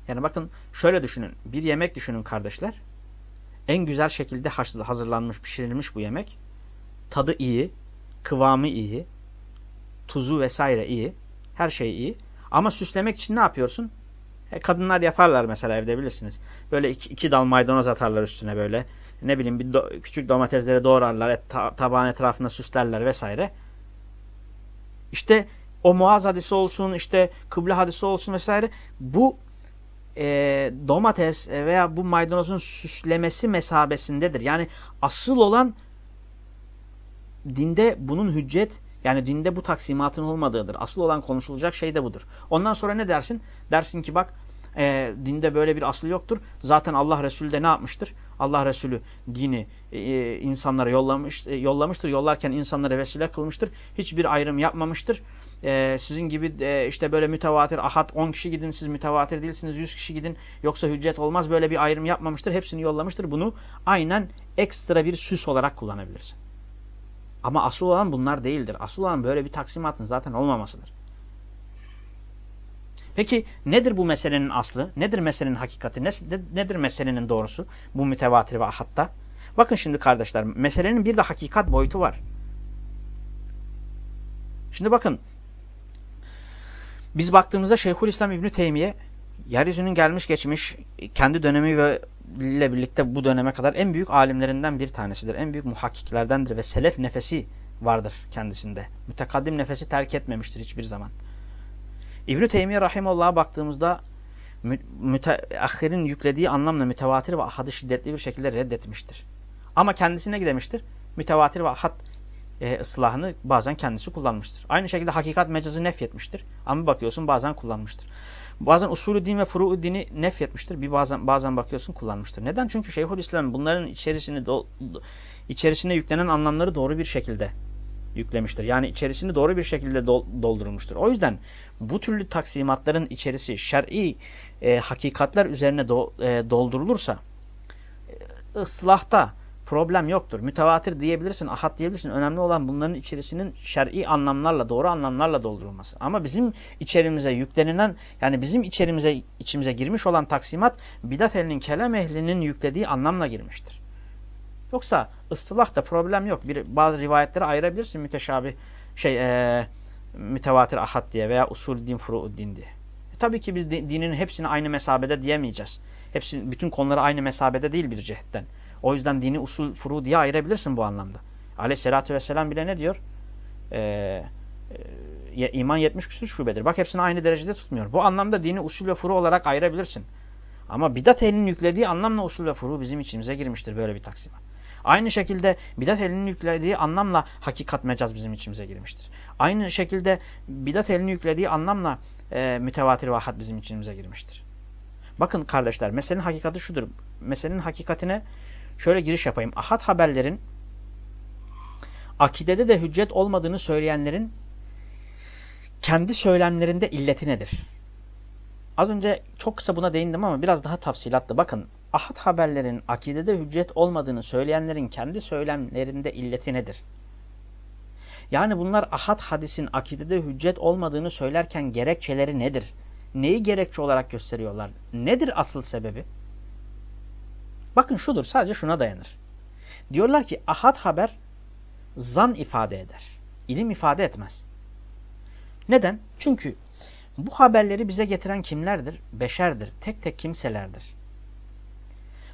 Yani bakın şöyle düşünün. Bir yemek düşünün kardeşler. En güzel şekilde hazırlanmış, pişirilmiş bu yemek. Tadı iyi, kıvamı iyi, tuzu vesaire iyi, her şey iyi. Ama süslemek için ne yapıyorsun? E, kadınlar yaparlar mesela evde bilirsiniz. Böyle iki, iki dal maydanoz atarlar üstüne böyle. Ne bileyim bir do küçük domatesleri doğrarlar, et, ta tabağın etrafında süslerler vesaire. İşte o Muaz hadisi olsun, işte kıble hadisi olsun vesaire. Bu e, domates veya bu maydanozun süslemesi mesabesindedir. Yani asıl olan dinde bunun hüccet yani dinde bu taksimatın olmadığıdır. Asıl olan konuşulacak şey de budur. Ondan sonra ne dersin? Dersin ki bak e, dinde böyle bir asıl yoktur. Zaten Allah Resulü de ne yapmıştır? Allah Resulü dini e, insanlara yollamış, e, yollamıştır. Yollarken insanlara vesile kılmıştır. Hiçbir ayrım yapmamıştır. E, sizin gibi e, işte böyle mütevatir, ahad 10 kişi gidin siz mütevatir değilsiniz 100 kişi gidin yoksa hüccet olmaz. Böyle bir ayrım yapmamıştır. Hepsini yollamıştır. Bunu aynen ekstra bir süs olarak kullanabilirsin. Ama asıl olan bunlar değildir. Asıl olan böyle bir taksimatın zaten olmamasıdır. Peki nedir bu meselenin aslı? Nedir meselenin hakikati? Nedir meselenin doğrusu? Bu mütevatir ve ahatta. Bakın şimdi kardeşler meselenin bir de hakikat boyutu var. Şimdi bakın biz baktığımızda Şeyhülislam İbni Teymiye yeryüzünün gelmiş geçmiş kendi dönemi ve ile birlikte bu döneme kadar en büyük alimlerinden bir tanesidir. En büyük muhakkiklerdendir ve selef nefesi vardır kendisinde. Mütekaddim nefesi terk etmemiştir hiçbir zaman. İbn-i Teymiye Rahimullah'a baktığımızda müteahhirin yüklediği anlamla mütevatir ve ahadı şiddetli bir şekilde reddetmiştir. Ama kendisine gidemiştir. Mütevatir ve ahad e, ıslahını bazen kendisi kullanmıştır. Aynı şekilde hakikat mecazı nefyetmiştir. Ama bakıyorsun bazen kullanmıştır. Bazen usulü din ve furu'u dini nefyetmiştir. Bir bazen bazen bakıyorsun kullanmıştır. Neden? Çünkü Şeyhülislam bunların içerisini do, içerisine yüklenen anlamları doğru bir şekilde yüklemiştir. Yani içerisini doğru bir şekilde doldurulmuştur. O yüzden bu türlü taksimatların içerisi şer'i e, hakikatler üzerine do, e, doldurulursa e, problem yoktur. Mütevatir diyebilirsin, ahad diyebilirsin. Önemli olan bunların içerisinin şer'i anlamlarla, doğru anlamlarla doldurulması. Ama bizim içerimize yüklenilen, yani bizim içerimize içimize girmiş olan taksimat bidat ehlinin, kelam ehlinin yüklediği anlamla girmiştir. Yoksa ıstılahta problem yok. Bir, bazı rivayetleri ayırabilirsin müteşabih şey e, mütevatir ahad diye veya usul din furu din diye. E, tabii ki biz dinin hepsini aynı mesabede diyemeyeceğiz. Hepsi bütün konuları aynı mesabede değil bir cihetten. O yüzden dini usul furu diye ayırabilirsin bu anlamda. Aleyhissalatü vesselam bile ne diyor? Ee, e, iman 70 küsur şubedir. Bak hepsini aynı derecede tutmuyor. Bu anlamda dini usul ve furu olarak ayırabilirsin. Ama bidat elinin yüklediği anlamla usul ve furu bizim içimize girmiştir böyle bir taksimat. Aynı şekilde bidat elinin yüklediği anlamla hakikat mecaz bizim içimize girmiştir. Aynı şekilde bidat elinin yüklediği anlamla e, mütevatir vahat bizim içimize girmiştir. Bakın kardeşler meselenin hakikati şudur. Meselenin hakikatine şöyle giriş yapayım. Ahad haberlerin akidede de hüccet olmadığını söyleyenlerin kendi söylemlerinde illeti nedir? Az önce çok kısa buna değindim ama biraz daha tafsilatlı. Bakın ahad haberlerin akidede hüccet olmadığını söyleyenlerin kendi söylemlerinde illeti nedir? Yani bunlar ahad hadisin akidede hüccet olmadığını söylerken gerekçeleri nedir? Neyi gerekçe olarak gösteriyorlar? Nedir asıl sebebi? Bakın şudur sadece şuna dayanır. Diyorlar ki ahad haber zan ifade eder. İlim ifade etmez. Neden? Çünkü bu haberleri bize getiren kimlerdir? Beşerdir. Tek tek kimselerdir.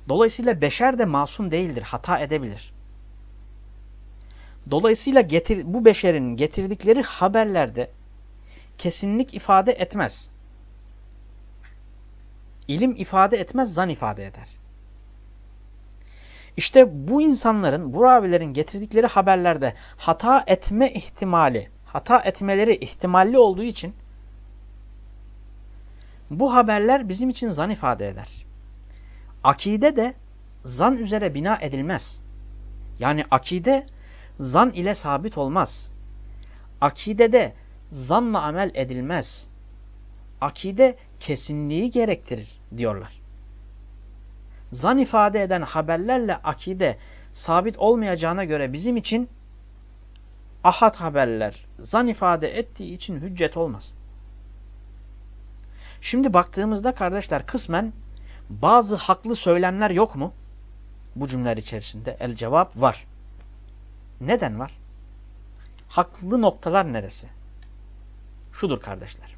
Dolayısıyla beşer de masum değildir. Hata edebilir. Dolayısıyla getir, bu beşerin getirdikleri haberlerde kesinlik ifade etmez. İlim ifade etmez, zan ifade eder. İşte bu insanların, bu ravilerin getirdikleri haberlerde hata etme ihtimali, hata etmeleri ihtimalli olduğu için Bu haberler bizim için zan ifade eder. Akide de zan üzere bina edilmez. Yani akide zan ile sabit olmaz. Akidede zanla amel edilmez. Akide kesinliği gerektirir diyorlar. Zan ifade eden haberlerle akide sabit olmayacağına göre bizim için ahad haberler zan ifade ettiği için hüccet olmaz. Şimdi baktığımızda kardeşler kısmen bazı haklı söylemler yok mu? Bu cümleler içerisinde el cevap var. Neden var? Haklı noktalar neresi? Şudur kardeşler.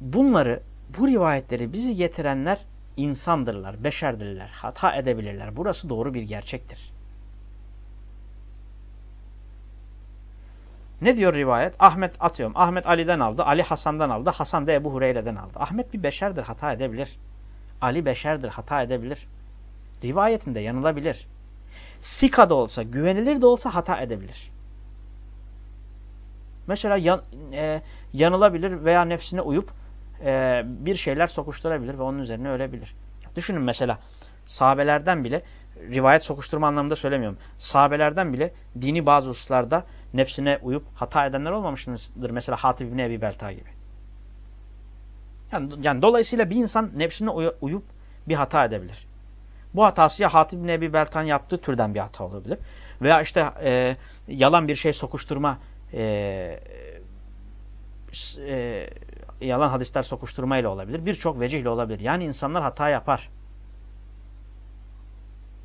Bunları, bu rivayetleri bizi getirenler insandırlar, beşerdirler, hata edebilirler. Burası doğru bir gerçektir. Ne diyor rivayet? Ahmet atıyorum. Ahmet Ali'den aldı, Ali Hasan'dan aldı, Hasan da Ebu Hureyre'den aldı. Ahmet bir beşerdir, hata edebilir. Ali beşerdir, hata edebilir. Rivayetinde yanılabilir. Sika da olsa, güvenilir de olsa hata edebilir. Mesela yan, e, yanılabilir veya nefsine uyup e, bir şeyler sokuşturabilir ve onun üzerine ölebilir. Düşünün mesela sahabelerden bile rivayet sokuşturma anlamında söylemiyorum. Sahabelerden bile dini bazı hususlarda nefsine uyup hata edenler olmamıştır. Mesela Hatib İbni Ebi Belta gibi. Yani, yani dolayısıyla bir insan nefsine uyup bir hata edebilir. Bu hatası ya Hatib İbni Ebi Beltan yaptığı türden bir hata olabilir. Veya işte e, yalan bir şey sokuşturma e, e, yalan hadisler sokuşturmayla olabilir. Birçok vecihle olabilir. Yani insanlar hata yapar.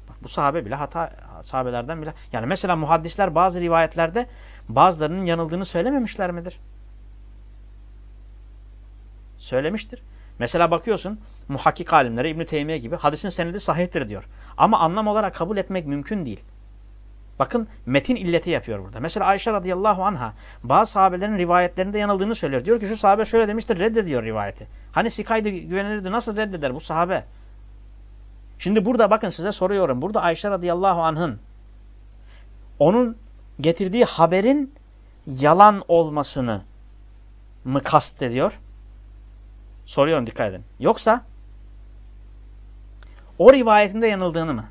Bak bu sahabe bile hata sahabelerden bile. Yani mesela muhaddisler bazı rivayetlerde bazılarının yanıldığını söylememişler midir? Söylemiştir. Mesela bakıyorsun muhakkik alimlere İbn Teymiye gibi hadisin senedi sahihtir diyor. Ama anlam olarak kabul etmek mümkün değil. Bakın metin illeti yapıyor burada. Mesela Ayşe radıyallahu anha bazı sahabelerin rivayetlerinde yanıldığını söylüyor. Diyor ki şu sahabe şöyle demiştir reddediyor rivayeti. Hani sikaydı güvenilirdi nasıl reddeder bu sahabe? Şimdi burada bakın size soruyorum. Burada Ayşe radıyallahu anh'ın onun getirdiği haberin yalan olmasını mı kastediyor? Soruyorum dikkat edin. Yoksa o rivayetinde yanıldığını mı?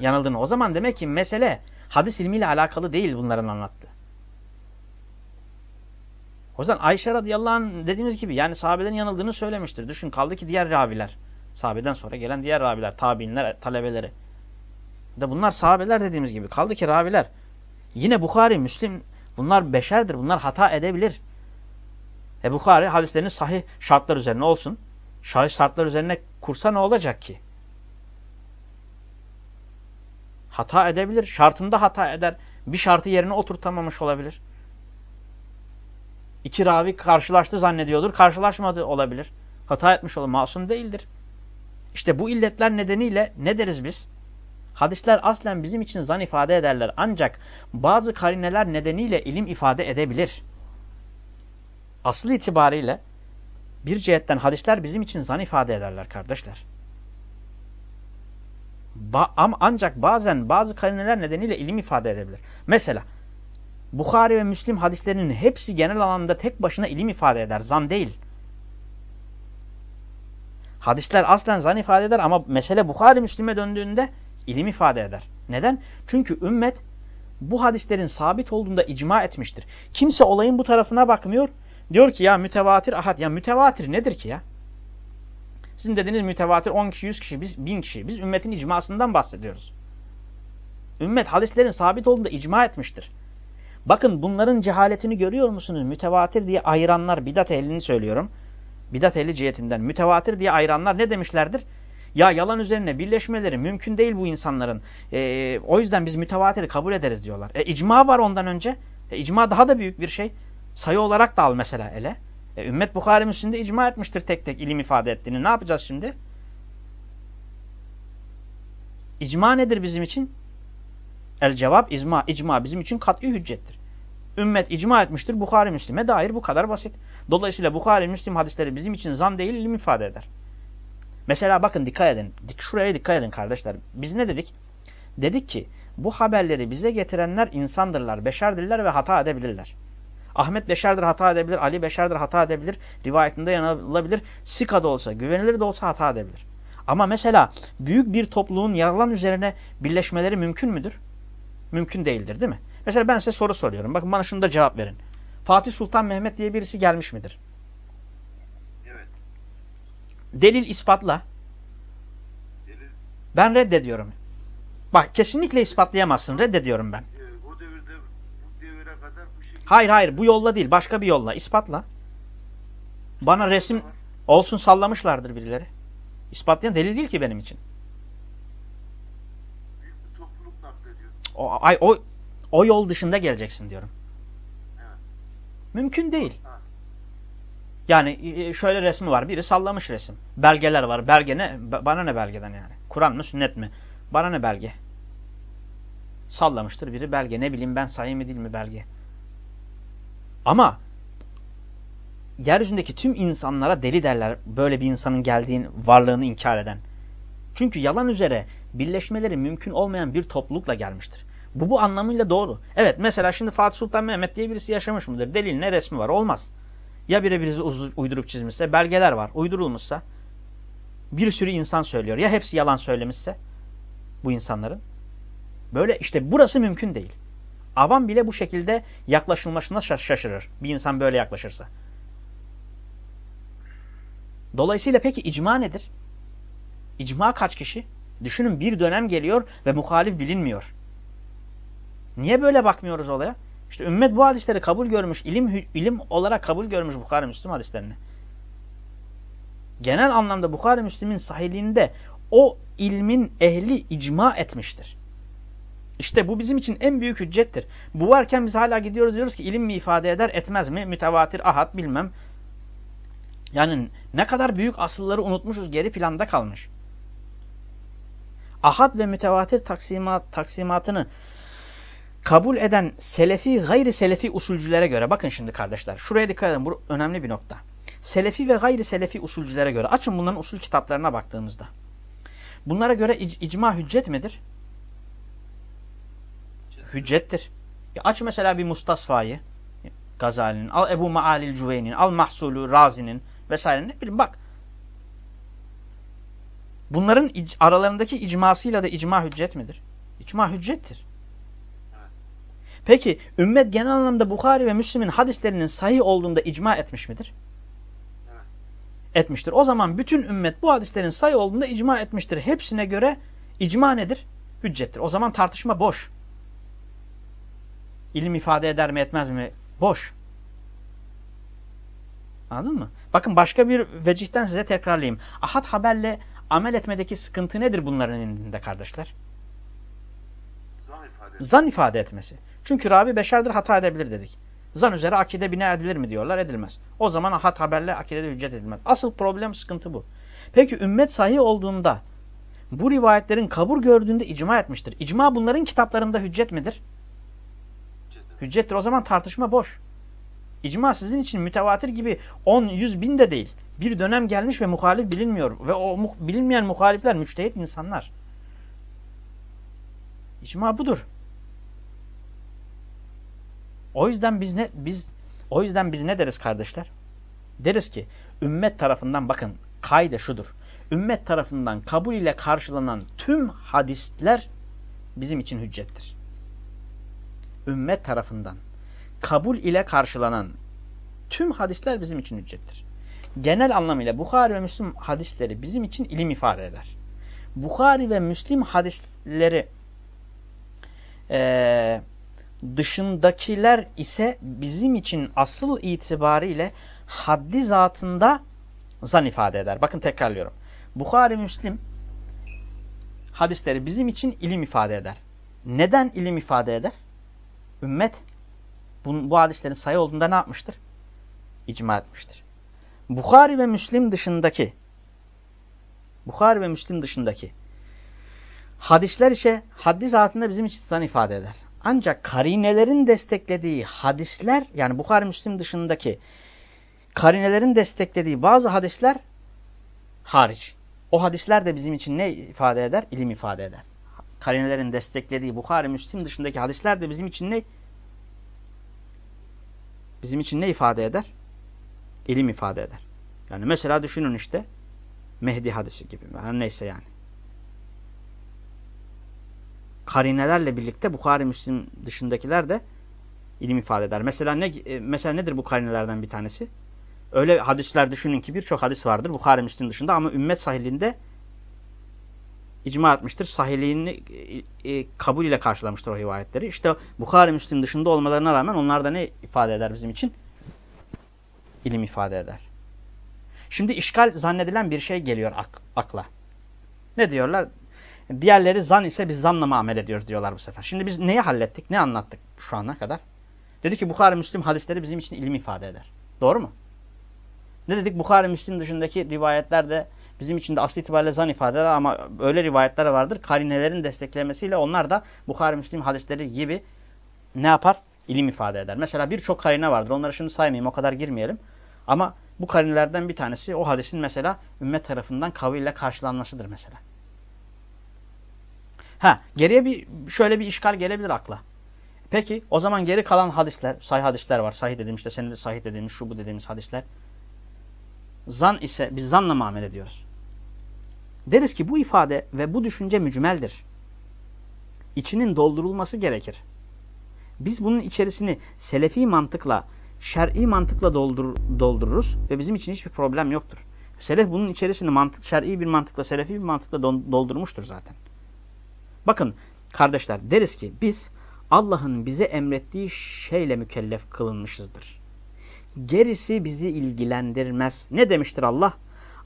Yanıldığını. O zaman demek ki mesele hadis ilmiyle alakalı değil bunların anlattığı. O yüzden Ayşe radıyallahu anh dediğimiz gibi yani sahabelerin yanıldığını söylemiştir. Düşün kaldı ki diğer raviler. Sahabeden sonra gelen diğer raviler, tabiinler, talebeleri. De bunlar sahabeler dediğimiz gibi. Kaldı ki raviler. Yine Bukhari, Müslim bunlar beşerdir. Bunlar hata edebilir. E Bukhari hadislerini sahih şartlar üzerine olsun. Şahit şartlar üzerine kursa ne olacak ki? Hata edebilir. Şartında hata eder. Bir şartı yerine oturtamamış olabilir. İki ravi karşılaştı zannediyordur. Karşılaşmadı olabilir. Hata etmiş olur. Masum değildir. İşte bu illetler nedeniyle ne deriz biz? Hadisler aslen bizim için zan ifade ederler. Ancak bazı karineler nedeniyle ilim ifade edebilir. Asıl itibariyle bir cihetten hadisler bizim için zan ifade ederler kardeşler. Ba ancak bazen bazı karineler nedeniyle ilim ifade edebilir. Mesela Bukhari ve Müslim hadislerinin hepsi genel anlamda tek başına ilim ifade eder. Zan değil. Hadisler aslen zan ifade eder ama mesele Bukhari Müslim'e döndüğünde ilim ifade eder. Neden? Çünkü ümmet bu hadislerin sabit olduğunda icma etmiştir. Kimse olayın bu tarafına bakmıyor. Diyor ki ya mütevatir ahad. Ya mütevatir nedir ki ya? Sizin dediğiniz mütevatir 10 kişi, 100 kişi, biz 1000 kişi. Biz ümmetin icmasından bahsediyoruz. Ümmet hadislerin sabit olduğunda icma etmiştir. Bakın bunların cehaletini görüyor musunuz? Mütevatir diye ayıranlar, bidat ehlini söylüyorum. Bidat ehli cihetinden mütevatir diye ayıranlar ne demişlerdir? Ya yalan üzerine birleşmeleri mümkün değil bu insanların. E, o yüzden biz mütevatiri kabul ederiz diyorlar. E, icma var ondan önce. E, icma daha da büyük bir şey. Sayı olarak da al mesela ele. E, ümmet Bukhari Müslim'de icma etmiştir tek tek ilim ifade ettiğini. Ne yapacağız şimdi? İcma nedir bizim için? El cevap icma. İcma bizim için kat'i hüccettir. Ümmet icma etmiştir Bukhari Müslim'e dair bu kadar basit. Dolayısıyla Bukhari Müslim hadisleri bizim için zan değil ilim ifade eder. Mesela bakın dikkat edin. Şuraya dikkat edin kardeşler. Biz ne dedik? Dedik ki bu haberleri bize getirenler insandırlar, beşerdirler ve hata edebilirler. Ahmet beşerdir hata edebilir, Ali beşerdir hata edebilir, rivayetinde yanılabilir, sika da olsa, güvenilir de olsa hata edebilir. Ama mesela büyük bir topluluğun yalan üzerine birleşmeleri mümkün müdür? Mümkün değildir değil mi? Mesela ben size soru soruyorum. Bakın bana şunu da cevap verin. Fatih Sultan Mehmet diye birisi gelmiş midir? Evet. Delil ispatla. Delil, Ben reddediyorum. Bak kesinlikle ispatlayamazsın. Reddediyorum ben. e, o devirde bu devire kadar bu şekilde Hayır hayır bu yolla değil. Başka bir yolla. İspatla. Bana resim olsun sallamışlardır birileri. İspatlayan delil değil ki benim için. O, ay, o, o yol dışında geleceksin diyorum. Mümkün değil. Yani e, şöyle resmi var. Biri sallamış resim. Belgeler var. Belge ne? Ba- Bana ne belgeden yani? Kur'an mı sünnet mi? Bana ne belge? Sallamıştır biri belge. Ne bileyim ben sayayım mı değil mi belge? Ama yeryüzündeki tüm insanlara deli derler böyle bir insanın geldiğin varlığını inkar eden. Çünkü yalan üzere birleşmeleri mümkün olmayan bir toplulukla gelmiştir. Bu bu anlamıyla doğru. Evet mesela şimdi Fatih Sultan Mehmet diye birisi yaşamış mıdır? Delil ne resmi var? Olmaz. Ya biri birisi uydurup çizmişse, belgeler var, uydurulmuşsa bir sürü insan söylüyor. Ya hepsi yalan söylemişse bu insanların. Böyle işte burası mümkün değil. Avam bile bu şekilde yaklaşılmasına şaş- şaşırır. Bir insan böyle yaklaşırsa. Dolayısıyla peki icma nedir? İcma kaç kişi? Düşünün bir dönem geliyor ve muhalif bilinmiyor. Niye böyle bakmıyoruz olaya? İşte ümmet bu hadisleri kabul görmüş, ilim ilim olarak kabul görmüş Bukhari Müslim hadislerini. Genel anlamda Bukhari Müslim'in sahiliğinde o ilmin ehli icma etmiştir. İşte bu bizim için en büyük hüccettir. Bu varken biz hala gidiyoruz diyoruz ki ilim mi ifade eder etmez mi? Mütevatir, ahad bilmem. Yani ne kadar büyük asılları unutmuşuz geri planda kalmış. Ahad ve mütevatir taksimat, taksimatını kabul eden selefi gayri selefi usulcülere göre bakın şimdi kardeşler şuraya dikkat edin bu önemli bir nokta. Selefi ve gayri selefi usulcülere göre açın bunların usul kitaplarına baktığımızda. Bunlara göre ic icma hüccet midir? Hüccettir. Ya aç mesela bir Mustasfa'yı Gazali'nin, al Ebu Maalil Cüveyni'nin, al Mahsulü Razi'nin vesaire ne bileyim bak. Bunların ic aralarındaki icmasıyla da icma hüccet midir? İcma hüccettir. Peki ümmet genel anlamda Bukhari ve Müslim'in hadislerinin sahih olduğunda icma etmiş midir? Etmiştir. O zaman bütün ümmet bu hadislerin sahih olduğunda icma etmiştir. Hepsine göre icma nedir? Hüccettir. O zaman tartışma boş. İlim ifade eder mi etmez mi? Boş. Anladın mı? Bakın başka bir vecihten size tekrarlayayım. Ahad haberle amel etmedeki sıkıntı nedir bunların elinde kardeşler? Zan ifade Zan ifade etmesi. Çünkü ravi beşerdir hata edebilir dedik. Zan üzere akide bina edilir mi diyorlar edilmez. O zaman ahad haberle akidede hüccet edilmez. Asıl problem sıkıntı bu. Peki ümmet sahih olduğunda bu rivayetlerin kabul gördüğünde icma etmiştir. İcma bunların kitaplarında hüccet midir? Hüccettir. O zaman tartışma boş. İcma sizin için mütevatir gibi 10, 100 bin de değil. Bir dönem gelmiş ve muhalif bilinmiyor. Ve o mu bilinmeyen muhalifler müçtehit insanlar. İcma budur. O yüzden biz ne biz o yüzden biz ne deriz kardeşler? Deriz ki ümmet tarafından bakın kaide şudur. Ümmet tarafından kabul ile karşılanan tüm hadisler bizim için hüccettir. Ümmet tarafından kabul ile karşılanan tüm hadisler bizim için hüccettir. Genel anlamıyla Bukhari ve Müslim hadisleri bizim için ilim ifade eder. Bukhari ve Müslim hadisleri e, dışındakiler ise bizim için asıl itibariyle haddi zatında zan ifade eder. Bakın tekrarlıyorum. Bukhari Müslim hadisleri bizim için ilim ifade eder. Neden ilim ifade eder? Ümmet bu, bu hadislerin sayı olduğunda ne yapmıştır? İcma etmiştir. Bukhari ve Müslim dışındaki Bukhari ve Müslim dışındaki hadisler ise haddi zatında bizim için zan ifade eder. Ancak karinelerin desteklediği hadisler yani Bukhari Müslim dışındaki karinelerin desteklediği bazı hadisler hariç. O hadisler de bizim için ne ifade eder? İlim ifade eder. Karinelerin desteklediği Bukhari Müslim dışındaki hadisler de bizim için ne? bizim için ne ifade eder? İlim ifade eder. Yani mesela düşünün işte Mehdi hadisi gibi. Yani neyse yani. Karinelerle birlikte Bukhari Müslim dışındakiler de ilim ifade eder. Mesela ne e, mesela nedir bu karinelerden bir tanesi? Öyle hadisler düşünün ki birçok hadis vardır Bukhari Müslim dışında ama ümmet sahilinde icma etmiştir. Sahiliğini e, e, kabul ile karşılamıştır o rivayetleri. İşte Bukhari Müslim dışında olmalarına rağmen onlar da ne ifade eder bizim için? İlim ifade eder. Şimdi işgal zannedilen bir şey geliyor ak akla. Ne diyorlar? Diğerleri zan ise biz zanla amel ediyoruz diyorlar bu sefer. Şimdi biz neyi hallettik? Ne anlattık şu ana kadar? Dedi ki Bukhari Müslim hadisleri bizim için ilim ifade eder. Doğru mu? Ne dedik? Bukhari Müslim dışındaki rivayetler de bizim için de asıl itibariyle zan ifade eder ama öyle rivayetler vardır. Karinelerin desteklemesiyle onlar da Bukhari Müslim hadisleri gibi ne yapar? İlim ifade eder. Mesela birçok karine vardır. Onları şimdi saymayayım o kadar girmeyelim. Ama bu karinelerden bir tanesi o hadisin mesela ümmet tarafından kaville karşılanmasıdır mesela. Ha, geriye bir şöyle bir işgal gelebilir akla. Peki o zaman geri kalan hadisler, sahih hadisler var. Sahih dediğimiz işte senin de sahih dediğimiz, şu bu dediğimiz hadisler. Zan ise biz zanla muamele ediyoruz. Deriz ki bu ifade ve bu düşünce mücmeldir. İçinin doldurulması gerekir. Biz bunun içerisini selefi mantıkla, şer'i mantıkla doldur, doldururuz ve bizim için hiçbir problem yoktur. Selef bunun içerisini mantık, şer'i bir mantıkla, selefi bir mantıkla doldurmuştur zaten. Bakın kardeşler deriz ki biz Allah'ın bize emrettiği şeyle mükellef kılınmışızdır. Gerisi bizi ilgilendirmez. Ne demiştir Allah?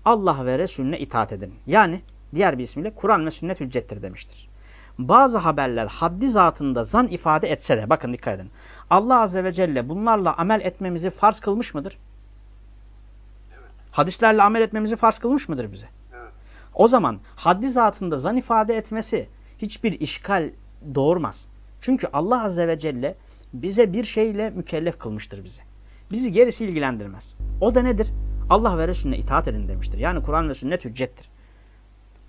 Allah ve Resulüne itaat edin. Yani diğer bir ismiyle Kur'an ve sünnet hüccettir demiştir. Bazı haberler haddi zatında zan ifade etse de bakın dikkat edin. Allah Azze ve Celle bunlarla amel etmemizi farz kılmış mıdır? Evet. Hadislerle amel etmemizi farz kılmış mıdır bize? Evet. O zaman haddi zatında zan ifade etmesi hiçbir işgal doğurmaz. Çünkü Allah Azze ve Celle bize bir şeyle mükellef kılmıştır bizi. Bizi gerisi ilgilendirmez. O da nedir? Allah ve Resulüne itaat edin demiştir. Yani Kur'an ve sünnet hüccettir.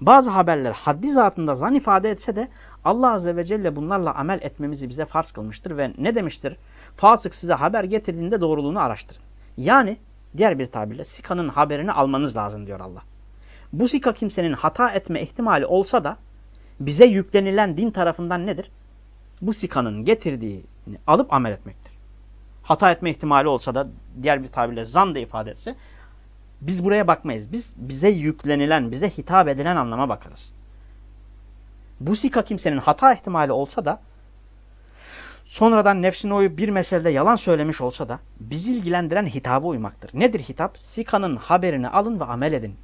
Bazı haberler haddi zatında zan ifade etse de Allah Azze ve Celle bunlarla amel etmemizi bize farz kılmıştır ve ne demiştir? Fasık size haber getirdiğinde doğruluğunu araştırın. Yani diğer bir tabirle sikanın haberini almanız lazım diyor Allah. Bu sika kimsenin hata etme ihtimali olsa da bize yüklenilen din tarafından nedir? Bu sikanın getirdiğini alıp amel etmektir. Hata etme ihtimali olsa da diğer bir tabirle zan da ifade etse biz buraya bakmayız. Biz bize yüklenilen, bize hitap edilen anlama bakarız. Bu sika kimsenin hata ihtimali olsa da sonradan nefsine uyup bir meselede yalan söylemiş olsa da bizi ilgilendiren hitaba uymaktır. Nedir hitap? Sikanın haberini alın ve amel edin.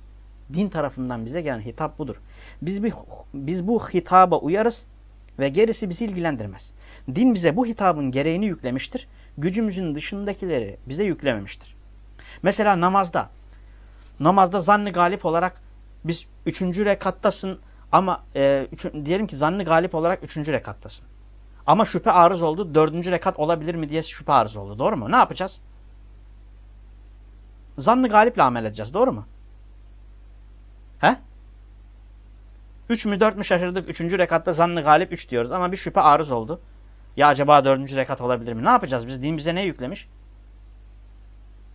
Din tarafından bize gelen hitap budur. Biz, bir, biz bu hitaba uyarız ve gerisi bizi ilgilendirmez. Din bize bu hitabın gereğini yüklemiştir. Gücümüzün dışındakileri bize yüklememiştir. Mesela namazda, namazda zannı galip olarak biz üçüncü rekattasın ama e, üç, diyelim ki zannı galip olarak üçüncü rekattasın. Ama şüphe arız oldu. Dördüncü rekat olabilir mi diye şüphe arız oldu. Doğru mu? Ne yapacağız? Zannı galiple amel edeceğiz. Doğru mu? He? Üç mü dört mü şaşırdık. Üçüncü rekatta zannı galip üç diyoruz. Ama bir şüphe arız oldu. Ya acaba dördüncü rekat olabilir mi? Ne yapacağız biz? Din bize ne yüklemiş?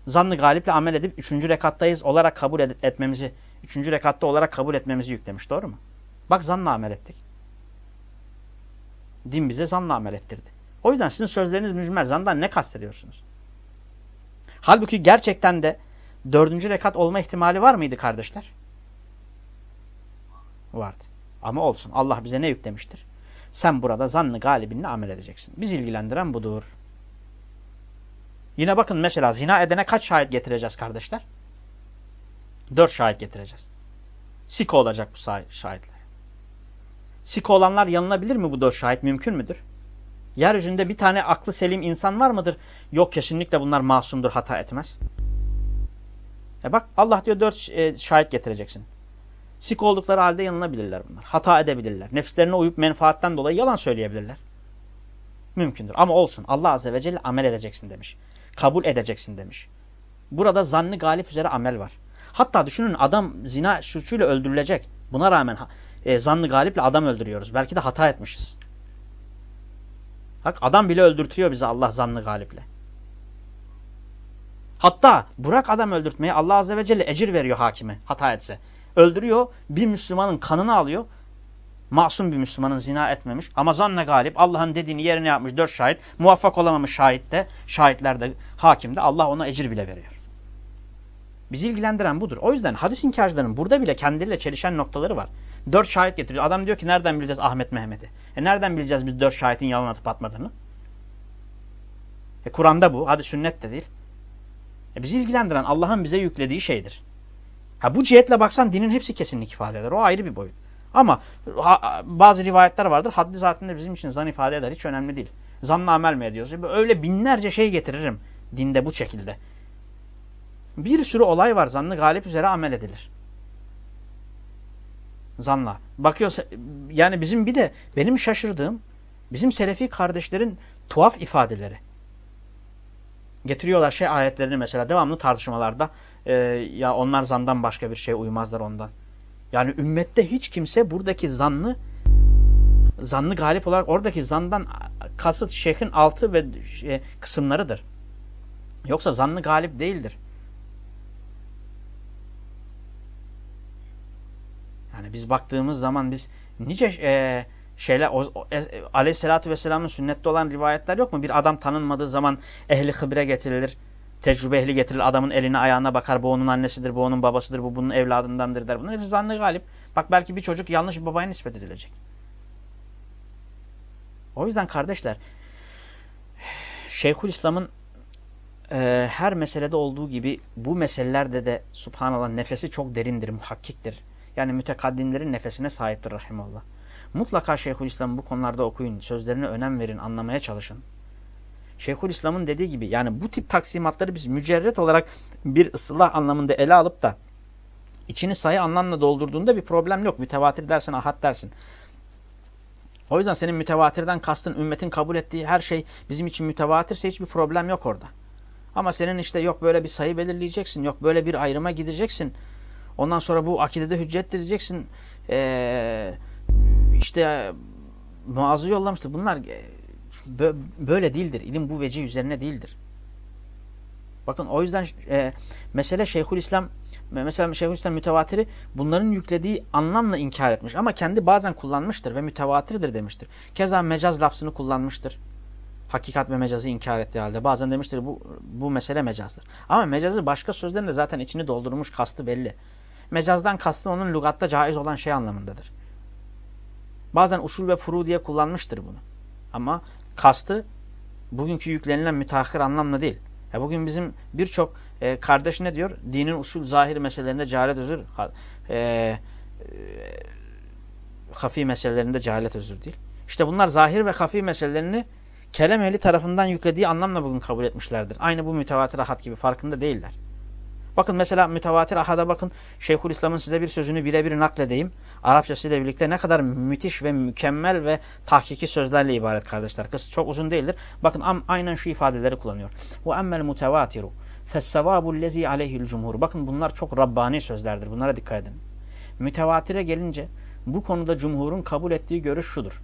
Zannı galiple amel edip üçüncü rekattayız olarak kabul etmemizi, üçüncü rekatta olarak kabul etmemizi yüklemiş. Doğru mu? Bak zanla amel ettik. Din bize zanla amel ettirdi. O yüzden sizin sözleriniz mücmel. Zandan ne kastediyorsunuz? Halbuki gerçekten de dördüncü rekat olma ihtimali var mıydı kardeşler? Vardı. Ama olsun. Allah bize ne yüklemiştir? Sen burada zannı galibinle amel edeceksin. Biz ilgilendiren budur. Yine bakın mesela zina edene kaç şahit getireceğiz kardeşler? Dört şahit getireceğiz. Siko olacak bu şahitler. Siko olanlar yanılabilir mi bu dört şahit? Mümkün müdür? Yeryüzünde bir tane aklı selim insan var mıdır? Yok kesinlikle bunlar masumdur, hata etmez. E bak Allah diyor dört e, şahit getireceksin. Sik oldukları halde yanılabilirler bunlar. Hata edebilirler. Nefislerine uyup menfaatten dolayı yalan söyleyebilirler. Mümkündür. Ama olsun. Allah Azze ve Celle amel edeceksin demiş. Kabul edeceksin demiş. Burada zannı galip üzere amel var. Hatta düşünün adam zina suçuyla öldürülecek. Buna rağmen e, zannı galiple adam öldürüyoruz. Belki de hata etmişiz. Bak adam bile öldürtüyor bize Allah zannı galiple. Hatta bırak adam öldürtmeyi Allah Azze ve Celle ecir veriyor hakime hata etse. Öldürüyor bir Müslümanın kanını alıyor. Masum bir Müslümanın zina etmemiş. Ama zanna galip Allah'ın dediğini yerine yapmış dört şahit. Muvaffak olamamış şahit de, şahitler de, hakim de Allah ona ecir bile veriyor. Bizi ilgilendiren budur. O yüzden hadis inkarcılarının burada bile kendileriyle çelişen noktaları var. Dört şahit getiriyor. Adam diyor ki nereden bileceğiz Ahmet Mehmet'i? E nereden bileceğiz biz dört şahitin yalan atıp atmadığını? E Kur'an'da bu. Hadi sünnet de değil. E bizi ilgilendiren Allah'ın bize yüklediği şeydir. Ha bu cihetle baksan dinin hepsi kesinlik ifade eder. O ayrı bir boyut. Ama ha, bazı rivayetler vardır. Haddi zatinde bizim için zan ifade eder. Hiç önemli değil. Zanla amel mi ediyoruz? Öyle binlerce şey getiririm dinde bu şekilde. Bir sürü olay var. Zannı galip üzere amel edilir. Zanla. Bakıyorsa yani bizim bir de benim şaşırdığım bizim selefi kardeşlerin tuhaf ifadeleri. Getiriyorlar şey ayetlerini mesela devamlı tartışmalarda e, ya onlar zandan başka bir şey uymazlar ondan. Yani ümmette hiç kimse buradaki zannı zannı galip olarak oradaki zandan kasıt şeyhin altı ve şey, kısımlarıdır. Yoksa zannı galip değildir. Yani biz baktığımız zaman biz nice e, şeyler o, e, aleyhissalatü vesselamın sünnette olan rivayetler yok mu? Bir adam tanınmadığı zaman ehli hıbre getirilir. Tecrübe ehli getirilir. Adamın eline ayağına bakar. Bu onun annesidir, bu onun babasıdır, bu bunun evladındandır der. Bunlar zannı galip. Bak belki bir çocuk yanlış bir babaya nispet edilecek. O yüzden kardeşler Şeyhülislam'ın e, her meselede olduğu gibi bu meselelerde de subhanallah nefesi çok derindir, muhakkiktir. Yani mütekaddimlerin nefesine sahiptir rahimallah. Mutlaka Şeyhülislam bu konularda okuyun, sözlerine önem verin, anlamaya çalışın. Şeyhülislam'ın dediği gibi yani bu tip taksimatları biz mücerret olarak bir ıslah anlamında ele alıp da içini sayı anlamla doldurduğunda bir problem yok. Mütevatir dersin, ahad dersin. O yüzden senin mütevatirden kastın ümmetin kabul ettiği her şey bizim için mütevatirse hiçbir problem yok orada. Ama senin işte yok böyle bir sayı belirleyeceksin, yok böyle bir ayrıma gideceksin. Ondan sonra bu akidede hüccet diyeceksin. Ee, işte muazı yollamıştır. Bunlar böyle değildir. İlim bu veci üzerine değildir. Bakın o yüzden e, mesele Şeyhülislam mesela Şeyhülislam mütevatiri bunların yüklediği anlamla inkar etmiş. Ama kendi bazen kullanmıştır ve mütevatirdir demiştir. Keza mecaz lafzını kullanmıştır. Hakikat ve mecazı inkar ettiği halde. Bazen demiştir bu, bu mesele mecazdır. Ama mecazı başka sözlerin de zaten içini doldurmuş kastı belli. Mecazdan kastı onun lügatta caiz olan şey anlamındadır. Bazen usul ve furu diye kullanmıştır bunu. Ama kastı bugünkü yüklenilen müteahhir anlamla değil. E bugün bizim birçok e, kardeş ne diyor? Dinin usul zahir meselelerinde cehalet özür, e, e, hafi meselelerinde cehalet özür değil. İşte bunlar zahir ve hafi meselelerini kelam ehli tarafından yüklediği anlamla bugün kabul etmişlerdir. Aynı bu mütevatir ahad gibi farkında değiller. Bakın mesela mütevatir ahada bakın Şeyhülislam'ın size bir sözünü birebir nakledeyim. Arapçası ile birlikte ne kadar müthiş ve mükemmel ve tahkiki sözlerle ibaret kardeşler. Kısa çok uzun değildir. Bakın am, aynen şu ifadeleri kullanıyor. Bu emmel mutevatiru fessavabu lezi aleyhil cumhur. Bakın bunlar çok Rabbani sözlerdir. Bunlara dikkat edin. Mütevatire gelince bu konuda cumhurun kabul ettiği görüş şudur.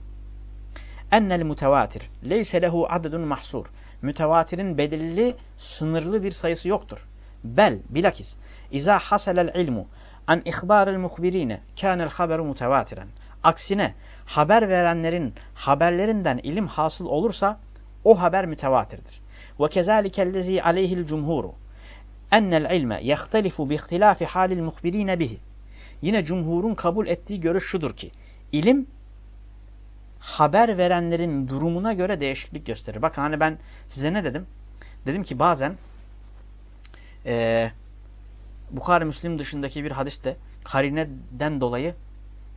Ennel mutevatir leyse lehu adedun mahsur. Mütevatirin belirli, sınırlı bir sayısı yoktur. Bel, bilakis, İza haselel ilmu an ihbaril muhbirine kânel haberu mutevatiren. Aksine haber verenlerin haberlerinden ilim hasıl olursa o haber mütevatirdir. Ve kezâlikellezî aleyhil cumhuru ennel ilme yehtelifu bi ihtilâfi halil muhbirine bihi. Yine cumhurun kabul ettiği görüş şudur ki ilim haber verenlerin durumuna göre değişiklik gösterir. Bakın hani ben size ne dedim? Dedim ki bazen e, Bukhari Müslim dışındaki bir hadiste karineden dolayı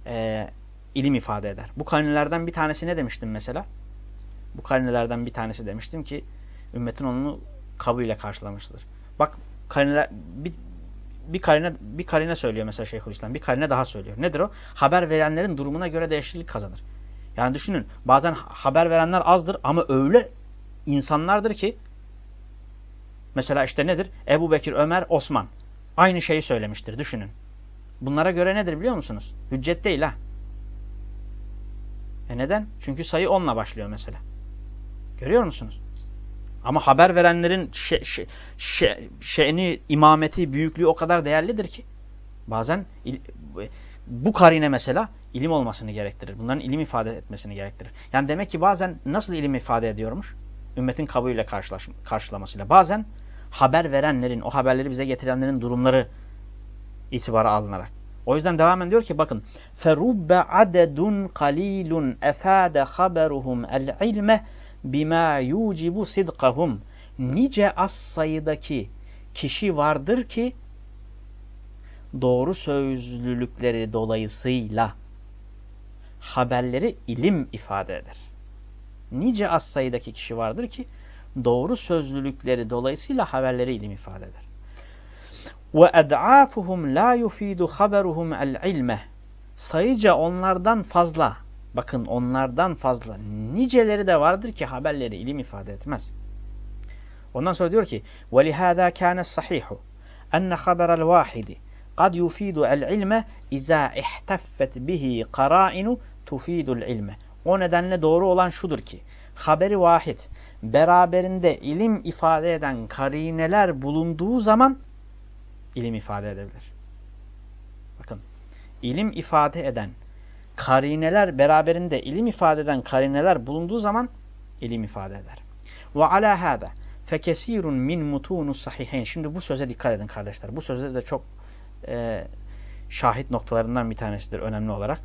e, ilim ifade eder. Bu karinelerden bir tanesi ne demiştim mesela? Bu karinelerden bir tanesi demiştim ki ümmetin onu kabul ile karşılamıştır. Bak karineler bir bir karine bir karine söylüyor mesela Şeyhülislam. Bir karine daha söylüyor. Nedir o? Haber verenlerin durumuna göre değişiklik kazanır. Yani düşünün bazen haber verenler azdır ama öyle insanlardır ki mesela işte nedir? Ebu Bekir, Ömer, Osman. Aynı şeyi söylemiştir. Düşünün. Bunlara göre nedir biliyor musunuz? Hüccet değil ha. E neden? Çünkü sayı onla başlıyor mesela. Görüyor musunuz? Ama haber verenlerin şe, şe, şe, şeyini, imameti, büyüklüğü o kadar değerlidir ki. Bazen il, bu karine mesela ilim olmasını gerektirir. Bunların ilim ifade etmesini gerektirir. Yani demek ki bazen nasıl ilim ifade ediyormuş? Ümmetin kabulüyle karşılamasıyla. Bazen haber verenlerin, o haberleri bize getirenlerin durumları itibara alınarak. O yüzden devamen diyor ki bakın ferubbe adedun qalilun efade haberuhum el ilme bima yucibu sidqahum. Nice az sayıdaki kişi vardır ki doğru sözlülükleri dolayısıyla haberleri ilim ifade eder. Nice az sayıdaki kişi vardır ki doğru sözlülükleri dolayısıyla haberleri ilim ifade eder. Ve ed'afuhum la yufidu haberuhum el ilme. Sayıca onlardan fazla. Bakın onlardan fazla. Niceleri de vardır ki haberleri ilim ifade etmez. Ondan sonra diyor ki: "Ve lihada kana sahihu en haber el vahidi kad yufidu el ilme iza ihtaffet bihi qara'inu tufidul ilme." O nedenle doğru olan şudur ki haberi vahid beraberinde ilim ifade eden karineler bulunduğu zaman ilim ifade edebilir. Bakın ilim ifade eden karineler beraberinde ilim ifade eden karineler bulunduğu zaman ilim ifade eder. Ve ala hada fekesirun min mutunus sahihayn. Şimdi bu söze dikkat edin kardeşler. Bu sözde de çok e, şahit noktalarından bir tanesidir önemli olarak.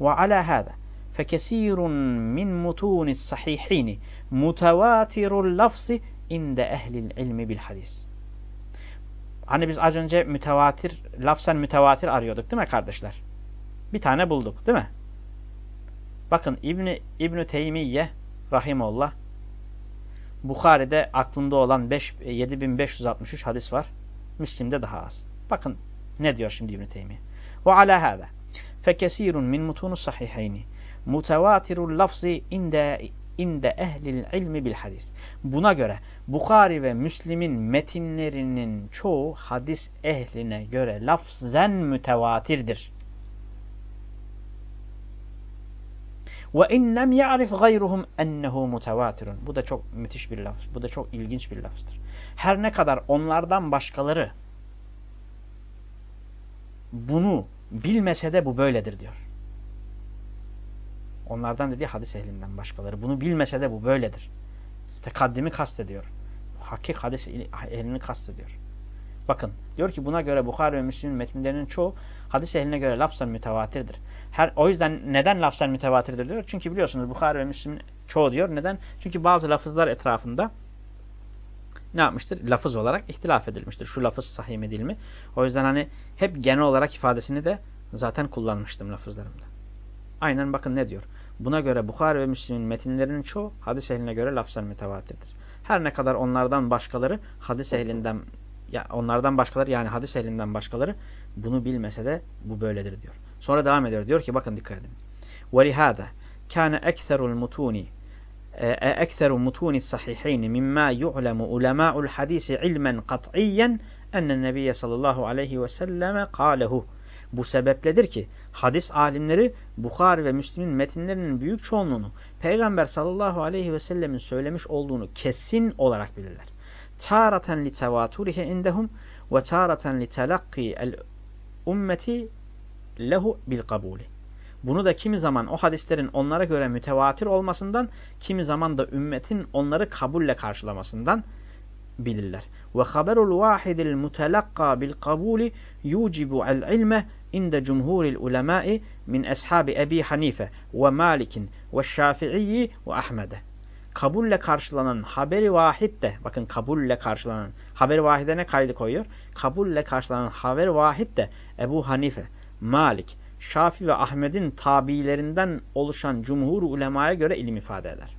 Ve ala hada fekesirun min mutunis sahihin mutawatirul lafzi inde ehlil ilmi bil hadis. Hani biz az önce mütevatir, lafzen mütevatir arıyorduk değil mi kardeşler? Bir tane bulduk değil mi? Bakın İbni, İbni Teymiye Rahimullah Bukhari'de aklında olan 5, 7563 hadis var. Müslim'de daha az. Bakın ne diyor şimdi İbn Teymiye? Ve ala hada fekesirun min mutunus sahihayni mutevatirul lafzi inde inde ehlil ilmi bil hadis. Buna göre Bukhari ve Müslim'in metinlerinin çoğu hadis ehline göre lafzen mütevatirdir. Ve innem ya'rif gayruhum ennehu mutevatirun. Bu da çok müthiş bir laf. Bu da çok ilginç bir lafızdır. Her ne kadar onlardan başkaları bunu bilmese de bu böyledir diyor. Onlardan dediği hadis ehlinden başkaları. Bunu bilmese de bu böyledir. Tekaddimi kastediyor. Hakik hadis ehlini kastediyor. Bakın diyor ki buna göre Bukhari ve Müslim'in metinlerinin çoğu hadis ehline göre lafzen mütevatirdir. Her, o yüzden neden lafzen mütevatirdir diyor? Çünkü biliyorsunuz Bukhari ve Müslim'in çoğu diyor. Neden? Çünkü bazı lafızlar etrafında ne yapmıştır? Lafız olarak ihtilaf edilmiştir. Şu lafız sahih mi değil mi? O yüzden hani hep genel olarak ifadesini de zaten kullanmıştım lafızlarımda. Aynen bakın ne diyor. Buna göre Bukhari ve Müslim'in metinlerinin çoğu hadis ehline göre lafzen mütevatirdir. Her ne kadar onlardan başkaları hadis ehlinden ya onlardan başkaları yani hadis ehlinden başkaları bunu bilmese de bu böyledir diyor. Sonra devam ediyor. Diyor ki bakın dikkat edin. وَلِهَذَا كَانَ أَكْثَرُ الْمُتُونِ أكثر متون الصحيحين مما يعلم علماء الحديث علما قطعيا أن النبي صلى الله عليه وسلم قاله bu sebepledir ki hadis alimleri Bukhari ve Müslim'in metinlerinin büyük çoğunluğunu Peygamber sallallahu aleyhi ve sellemin söylemiş olduğunu kesin olarak bilirler. Taraten li tevaturihi indehum ve taraten li telakki el ummeti lehu bil kabuli. Bunu da kimi zaman o hadislerin onlara göre mütevatir olmasından, kimi zaman da ümmetin onları kabulle karşılamasından bilirler. Ve haberul vahidil mutelakka bil kabuli yucibu el ilme inde cumhuril ulemai min ashabi Ebi Hanife ve Malik'in ve Şafi'i ve Ahmed'e. Kabulle karşılanan haberi vahid de, bakın kabulle karşılanan, haberi vahide ne kaydı koyuyor? Kabulle karşılanan haberi vahid de Ebu Hanife, Malik, Şafi ve Ahmet'in tabilerinden oluşan cumhur ulemaya göre ilim ifade eder.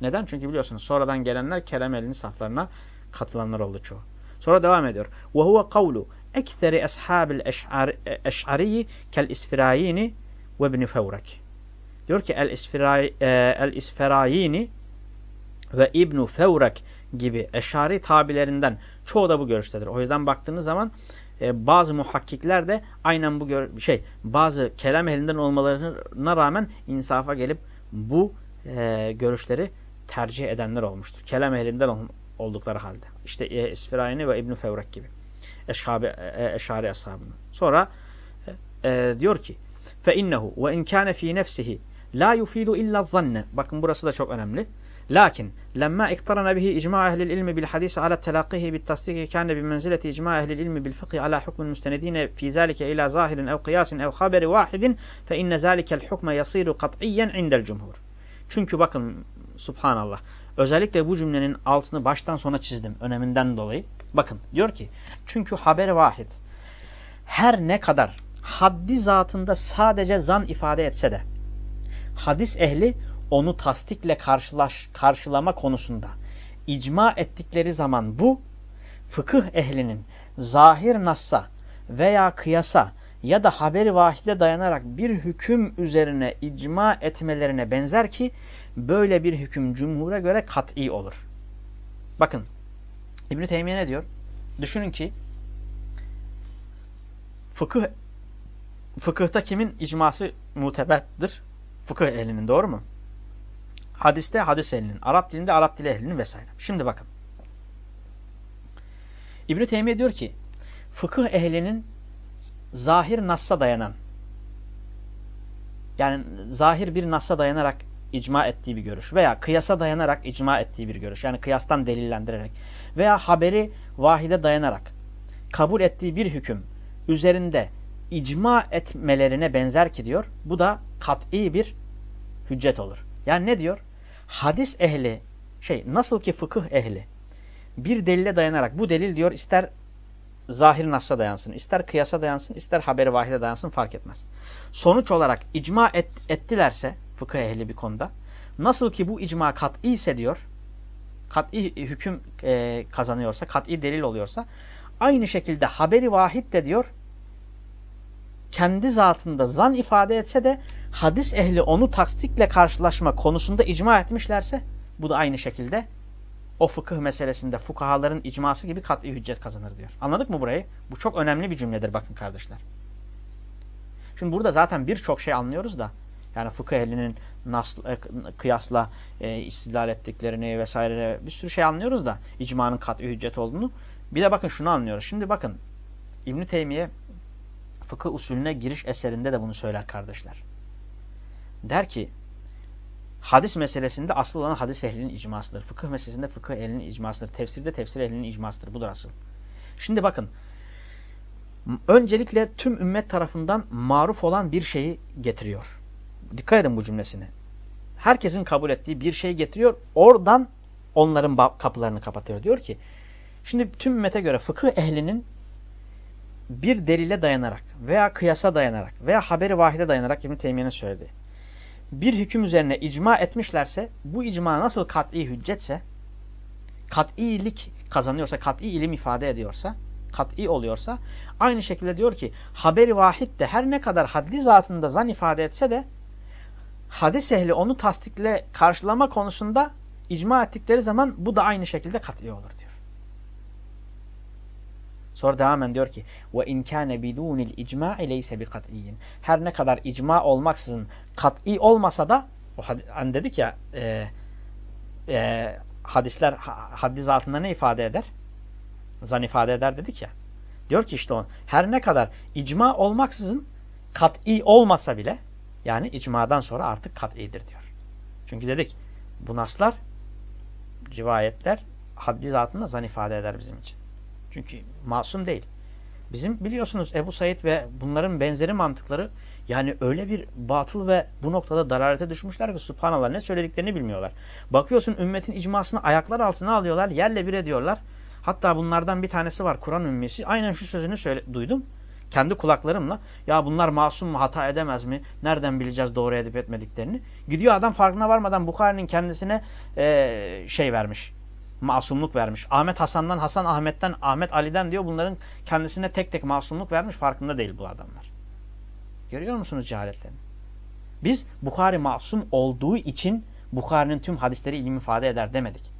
Neden? Çünkü biliyorsunuz sonradan gelenler Keremeli'nin saflarına katılanlar oldu çoğu. Sonra devam ediyor. Ve huve kavlu ekseri ashabil eş'ariyi kel isfirayini ve ibn fevrek. Diyor ki el, isfiray, e, ve İbnu Fevrek gibi eşari tabilerinden çoğu da bu görüştedir. O yüzden baktığınız zaman e, bazı muhakkikler de aynen bu şey bazı kelam elinden olmalarına rağmen insafa gelip bu e, görüşleri tercih edenler olmuştur. Kelam elinden oldukları halde. İşte e, İsfirayni ve İbn-i Fevrak gibi. Eşhabi, e, eşari ashabını. Sonra e, e, diyor ki فَاِنَّهُ وَاِنْ كَانَ ف۪ي نَفْسِهِ لَا يُف۪يدُ اِلَّا الظَّنَّ Bakın burası da çok önemli. Lakin lemma iktarana bihi icma ehlil ilmi bil hadis ala telaqqihi bit tasdiki kana bi menzileti icma ehlil ilmi bil fıkhi ala hukmul müstenedine fi zalike ila zahirin ev kıyasin ev haberi vahidin fe inne zalikel hukme yasiru kat'iyen indel cumhur. Çünkü bakın subhanallah özellikle bu cümlenin altını baştan sona çizdim öneminden dolayı. Bakın diyor ki çünkü haber vahid her ne kadar haddi zatında sadece zan ifade etse de hadis ehli onu tasdikle karşılaş, karşılama konusunda icma ettikleri zaman bu fıkıh ehlinin zahir nassa veya kıyasa ya da haberi vahide dayanarak bir hüküm üzerine icma etmelerine benzer ki böyle bir hüküm cumhura göre kat'i olur. Bakın İbn-i Teymiye ne diyor? Düşünün ki fıkıh fıkıhta kimin icması muteberdir? Fıkıh ehlinin doğru mu? Hadiste hadis ehlinin, Arap dilinde Arap dili ehlinin vesaire. Şimdi bakın. İbn-i Teymiye diyor ki fıkıh ehlinin zahir nassa dayanan yani zahir bir nassa dayanarak icma ettiği bir görüş veya kıyasa dayanarak icma ettiği bir görüş. Yani kıyastan delillendirerek veya haberi vahide dayanarak kabul ettiği bir hüküm üzerinde icma etmelerine benzer ki diyor. Bu da kat'i bir hüccet olur. Yani ne diyor? Hadis ehli, şey nasıl ki fıkıh ehli bir delile dayanarak bu delil diyor ister zahir nasla dayansın, ister kıyasa dayansın, ister haberi vahide dayansın fark etmez. Sonuç olarak icma et, ettilerse fıkıh ehli bir konuda nasıl ki bu icma kat'i ise diyor kat'i hüküm e, kazanıyorsa, kat'i delil oluyorsa aynı şekilde haberi vahid de diyor kendi zatında zan ifade etse de hadis ehli onu tasdikle karşılaşma konusunda icma etmişlerse bu da aynı şekilde o fıkıh meselesinde fukahaların icması gibi kat'i hüccet kazanır diyor. Anladık mı burayı? Bu çok önemli bir cümledir bakın kardeşler. Şimdi burada zaten birçok şey anlıyoruz da yani fıkıh ehlinin nasl, e, kıyasla e, istilal ettiklerini vesaire bir sürü şey anlıyoruz da icmanın kat'i hüccet olduğunu. Bir de bakın şunu anlıyoruz. Şimdi bakın İbn-i Teymiye fıkıh usulüne giriş eserinde de bunu söyler kardeşler. Der ki hadis meselesinde asıl olan hadis ehlinin icmasıdır. Fıkıh meselesinde fıkıh ehlinin icmasıdır. Tefsirde tefsir ehlinin icmasıdır. Budur asıl. Şimdi bakın öncelikle tüm ümmet tarafından maruf olan bir şeyi getiriyor. Dikkat edin bu cümlesine. Herkesin kabul ettiği bir şey getiriyor. Oradan onların kapılarını kapatıyor. Diyor ki şimdi tüm ümmete göre fıkıh ehlinin bir delile dayanarak veya kıyasa dayanarak veya haberi vahide dayanarak İbn-i Teymiye'nin söylediği bir hüküm üzerine icma etmişlerse bu icma nasıl kat'i hüccetse kat'ilik kazanıyorsa, kat'i ilim ifade ediyorsa, kat'i oluyorsa aynı şekilde diyor ki haberi vahid de her ne kadar haddi zatında zan ifade etse de hadis ehli onu tasdikle karşılama konusunda icma ettikleri zaman bu da aynı şekilde kat'i olur diyor. Sonra devamen diyor ki ve in kana bidunil icma'i leyse bi kat'iyyin. Her ne kadar icma olmaksızın kat'i olmasa da o hani dedik ya e, e, hadisler hadis altında ne ifade eder? Zan ifade eder dedik ya. Diyor ki işte o her ne kadar icma olmaksızın kat'i olmasa bile yani icmadan sonra artık kat'idir diyor. Çünkü dedik bu naslar rivayetler haddi zatında zan ifade eder bizim için. Çünkü masum değil. Bizim biliyorsunuz Ebu Said ve bunların benzeri mantıkları yani öyle bir batıl ve bu noktada dararete düşmüşler ki subhanallah ne söylediklerini bilmiyorlar. Bakıyorsun ümmetin icmasını ayaklar altına alıyorlar, yerle bir ediyorlar. Hatta bunlardan bir tanesi var Kur'an ümmisi. Aynen şu sözünü söyle, duydum. Kendi kulaklarımla. Ya bunlar masum mu hata edemez mi? Nereden bileceğiz doğru edip etmediklerini? Gidiyor adam farkına varmadan Bukhari'nin kendisine ee, şey vermiş masumluk vermiş. Ahmet Hasan'dan, Hasan Ahmet'ten, Ahmet Ali'den diyor bunların kendisine tek tek masumluk vermiş. Farkında değil bu adamlar. Görüyor musunuz cehaletlerini? Biz Bukhari masum olduğu için Bukhari'nin tüm hadisleri ilim ifade eder demedik.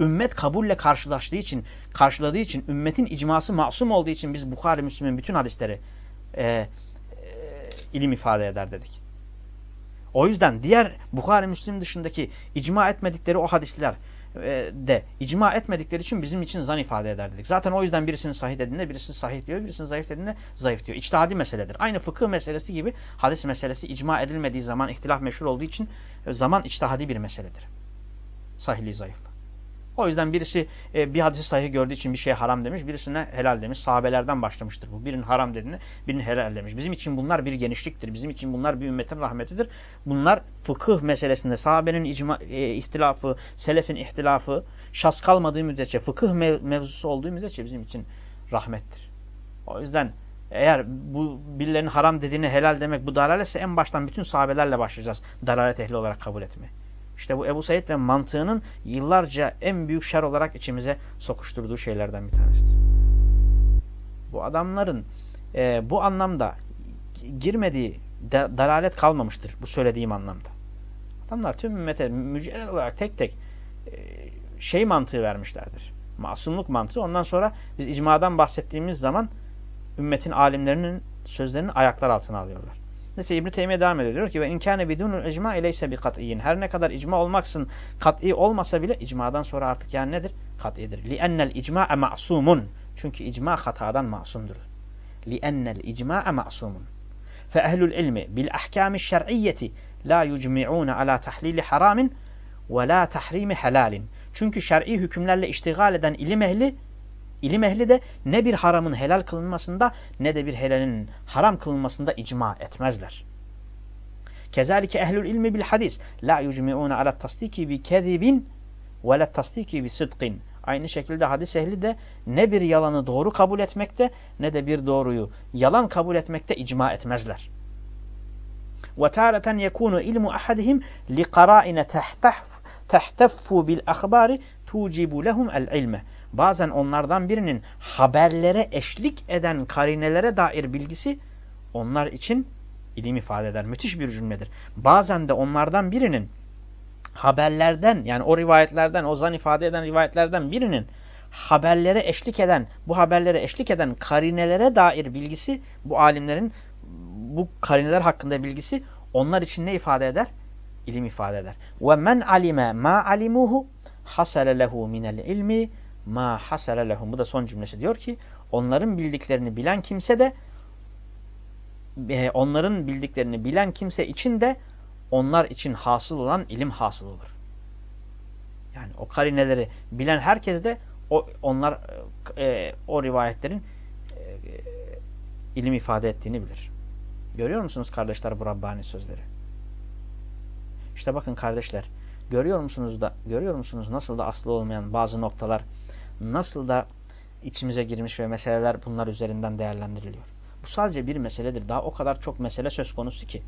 Ümmet kabulle karşılaştığı için, karşıladığı için, ümmetin icması masum olduğu için biz Bukhari Müslüm'ün bütün hadisleri e, e, ilim ifade eder dedik. O yüzden diğer Bukhari Müslim dışındaki icma etmedikleri o hadisler e, de icma etmedikleri için bizim için zan ifade eder dedik. Zaten o yüzden birisinin sahih dediğinde birisi sahih diyor, birisinin zayıf dediğinde zayıf diyor. İçtihadi meseledir. Aynı fıkıh meselesi gibi hadis meselesi icma edilmediği zaman ihtilaf meşhur olduğu için e, zaman içtihadi bir meseledir. Sahihliği zayıflığı. O yüzden birisi e, bir hadisi sahih gördüğü için bir şey haram demiş, birisine helal demiş. Sahabelerden başlamıştır bu. Birinin haram dediğinde birinin helal demiş. Bizim için bunlar bir genişliktir. Bizim için bunlar bir ümmetin rahmetidir. Bunlar fıkıh meselesinde sahabenin icma, e, ihtilafı, selefin ihtilafı, şas kalmadığı müddetçe, fıkıh mev mevzusu olduğu müddetçe bizim için rahmettir. O yüzden eğer bu birilerinin haram dediğini helal demek bu dalaletse en baştan bütün sahabelerle başlayacağız dalalet ehli olarak kabul etmeye. İşte bu Ebu Said ve mantığının yıllarca en büyük şer olarak içimize sokuşturduğu şeylerden bir tanesidir. Bu adamların e, bu anlamda girmediği de, dalalet kalmamıştır bu söylediğim anlamda. Adamlar tüm ümmete mücerred olarak tek tek e, şey mantığı vermişlerdir. Masumluk mantığı. Ondan sonra biz icmadan bahsettiğimiz zaman ümmetin alimlerinin sözlerini ayaklar altına alıyorlar. Neyse İbn Teymiye devam ediyor. Diyor ki ve inkâne bidûnul icma ileyse bi kat'iyyin. Her ne kadar icma olmaksın kat'i olmasa bile icmadan sonra artık yani nedir? Kat'idir. Li'ennel icma'e ma'sumun. Çünkü icma hatadan masumdur. Li'ennel icma'e ma'sumun. Fe ehlul ilmi bil ahkâmi şer'iyyeti la yucmi'ûne ala tahlili haramin ve la tahrimi helalin. Çünkü şer'i hükümlerle iştigal eden ilim ehli İlim ehli de ne bir haramın helal kılınmasında ne de bir helalin haram kılınmasında icma etmezler. Kezalike ehlül ilmi bil hadis la yucmi'une ala tasdiki bi kezibin ve la tasdiki bi sıdkin. Aynı şekilde hadis ehli de ne bir yalanı doğru kabul etmekte ne de bir doğruyu yalan kabul etmekte icma etmezler. Ve tareten yekunu ilmu ahadihim li qara'ine tehteffu bil akhbari bazen onlardan birinin haberlere eşlik eden karinelere dair bilgisi onlar için ilim ifade eder. Müthiş bir cümledir. Bazen de onlardan birinin haberlerden yani o rivayetlerden, o zan ifade eden rivayetlerden birinin haberlere eşlik eden, bu haberlere eşlik eden karinelere dair bilgisi bu alimlerin bu karineler hakkında bilgisi onlar için ne ifade eder? İlim ifade eder. Ve men alime ma alimuhu hasale lehu minel ilmi ma hasale lehum. Bu da son cümlesi diyor ki onların bildiklerini bilen kimse de e, onların bildiklerini bilen kimse için de onlar için hasıl olan ilim hasıl olur. Yani o karineleri bilen herkes de o, onlar e, o rivayetlerin e, ilim ifade ettiğini bilir. Görüyor musunuz kardeşler bu Rabbani sözleri? İşte bakın kardeşler görüyor musunuz da görüyor musunuz nasıl da aslı olmayan bazı noktalar nasıl da içimize girmiş ve meseleler bunlar üzerinden değerlendiriliyor. Bu sadece bir meseledir. Daha o kadar çok mesele söz konusu ki.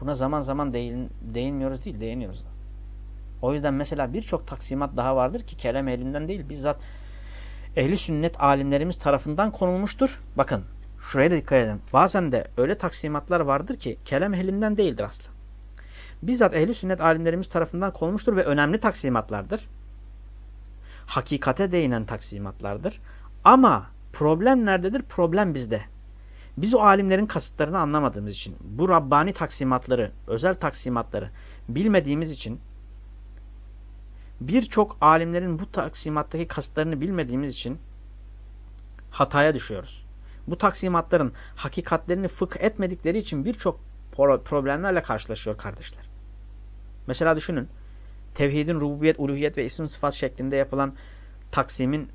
Buna zaman zaman değin, değinmiyoruz değil, değiniyoruz da. O yüzden mesela birçok taksimat daha vardır ki kelam elinden değil, bizzat ehli sünnet alimlerimiz tarafından konulmuştur. Bakın, şuraya da dikkat edin. Bazen de öyle taksimatlar vardır ki kelam ehlinden değildir aslında. Bizzat ehli sünnet alimlerimiz tarafından konulmuştur ve önemli taksimatlardır hakikate değinen taksimatlardır. Ama problem nerededir? Problem bizde. Biz o alimlerin kasıtlarını anlamadığımız için, bu Rabbani taksimatları, özel taksimatları bilmediğimiz için, birçok alimlerin bu taksimattaki kasıtlarını bilmediğimiz için hataya düşüyoruz. Bu taksimatların hakikatlerini fıkh etmedikleri için birçok problemlerle karşılaşıyor kardeşler. Mesela düşünün, tevhidin rububiyet, uluhiyet ve isim sıfat şeklinde yapılan taksimin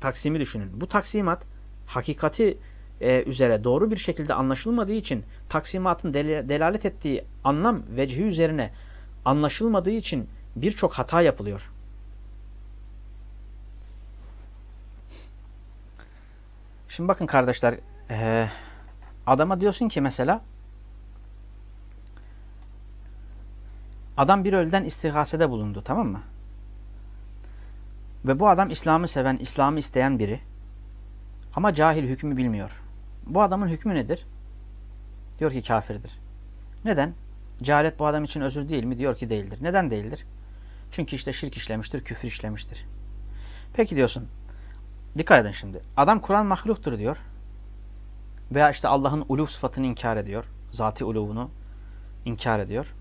taksimi düşünün. Bu taksimat hakikati e, üzere doğru bir şekilde anlaşılmadığı için taksimatın del delalet ettiği anlam vecihi üzerine anlaşılmadığı için birçok hata yapılıyor. Şimdi bakın kardeşler e, adama diyorsun ki mesela Adam bir ölüden istihasede bulundu tamam mı? Ve bu adam İslam'ı seven, İslam'ı isteyen biri. Ama cahil hükmü bilmiyor. Bu adamın hükmü nedir? Diyor ki kafirdir. Neden? Cehalet bu adam için özür değil mi? Diyor ki değildir. Neden değildir? Çünkü işte şirk işlemiştir, küfür işlemiştir. Peki diyorsun. Dikkat edin şimdi. Adam Kur'an mahluktur diyor. Veya işte Allah'ın uluv sıfatını inkar ediyor. Zati uluvunu inkar ediyor.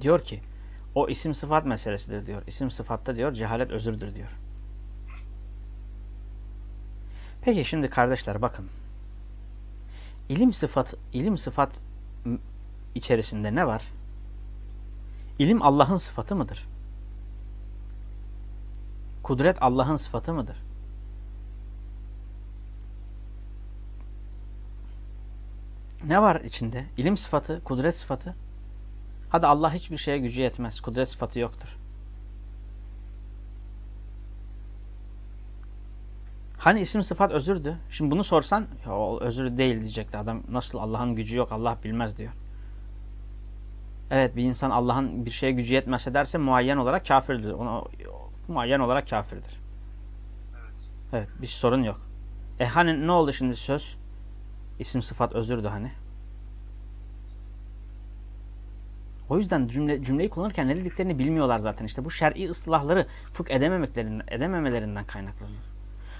Diyor ki o isim sıfat meselesidir diyor. İsim sıfatta diyor cehalet özürdür diyor. Peki şimdi kardeşler bakın. İlim sıfat ilim sıfat içerisinde ne var? İlim Allah'ın sıfatı mıdır? Kudret Allah'ın sıfatı mıdır? Ne var içinde? İlim sıfatı, kudret sıfatı. Hadi Allah hiçbir şeye gücü yetmez. Kudret sıfatı yoktur. Hani isim sıfat özürdü? Şimdi bunu sorsan ya, o özür değil diyecekti adam. Nasıl Allah'ın gücü yok Allah bilmez diyor. Evet bir insan Allah'ın bir şeye gücü yetmezse derse muayyen olarak kafirdir. Ona, muayyen olarak kafirdir. Evet bir sorun yok. E hani ne oldu şimdi söz? İsim sıfat özürdü hani. O yüzden cümle, cümleyi kullanırken ne dediklerini bilmiyorlar zaten. İşte bu şer'i ıslahları fıkh edememelerinden, edememelerinden kaynaklanıyor.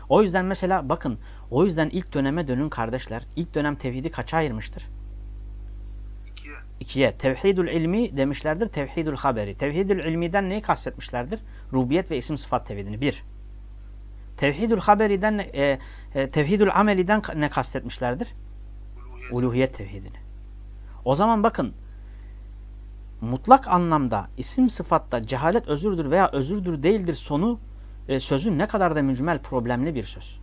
O yüzden mesela bakın o yüzden ilk döneme dönün kardeşler. İlk dönem tevhidi kaça ayırmıştır? İkiye. İkiye. Tevhidül ilmi demişlerdir. Tevhidül haberi. Tevhidül ilmiden neyi kastetmişlerdir? Rubiyet ve isim sıfat tevhidini. Bir. Tevhidül haberiden, e, e, tevhidül ameliden ne kastetmişlerdir? Uluhiyet. Uluhiyet tevhidini. O zaman bakın mutlak anlamda isim sıfatta cehalet özürdür veya özürdür değildir sonu e, sözün ne kadar da mücmel problemli bir söz.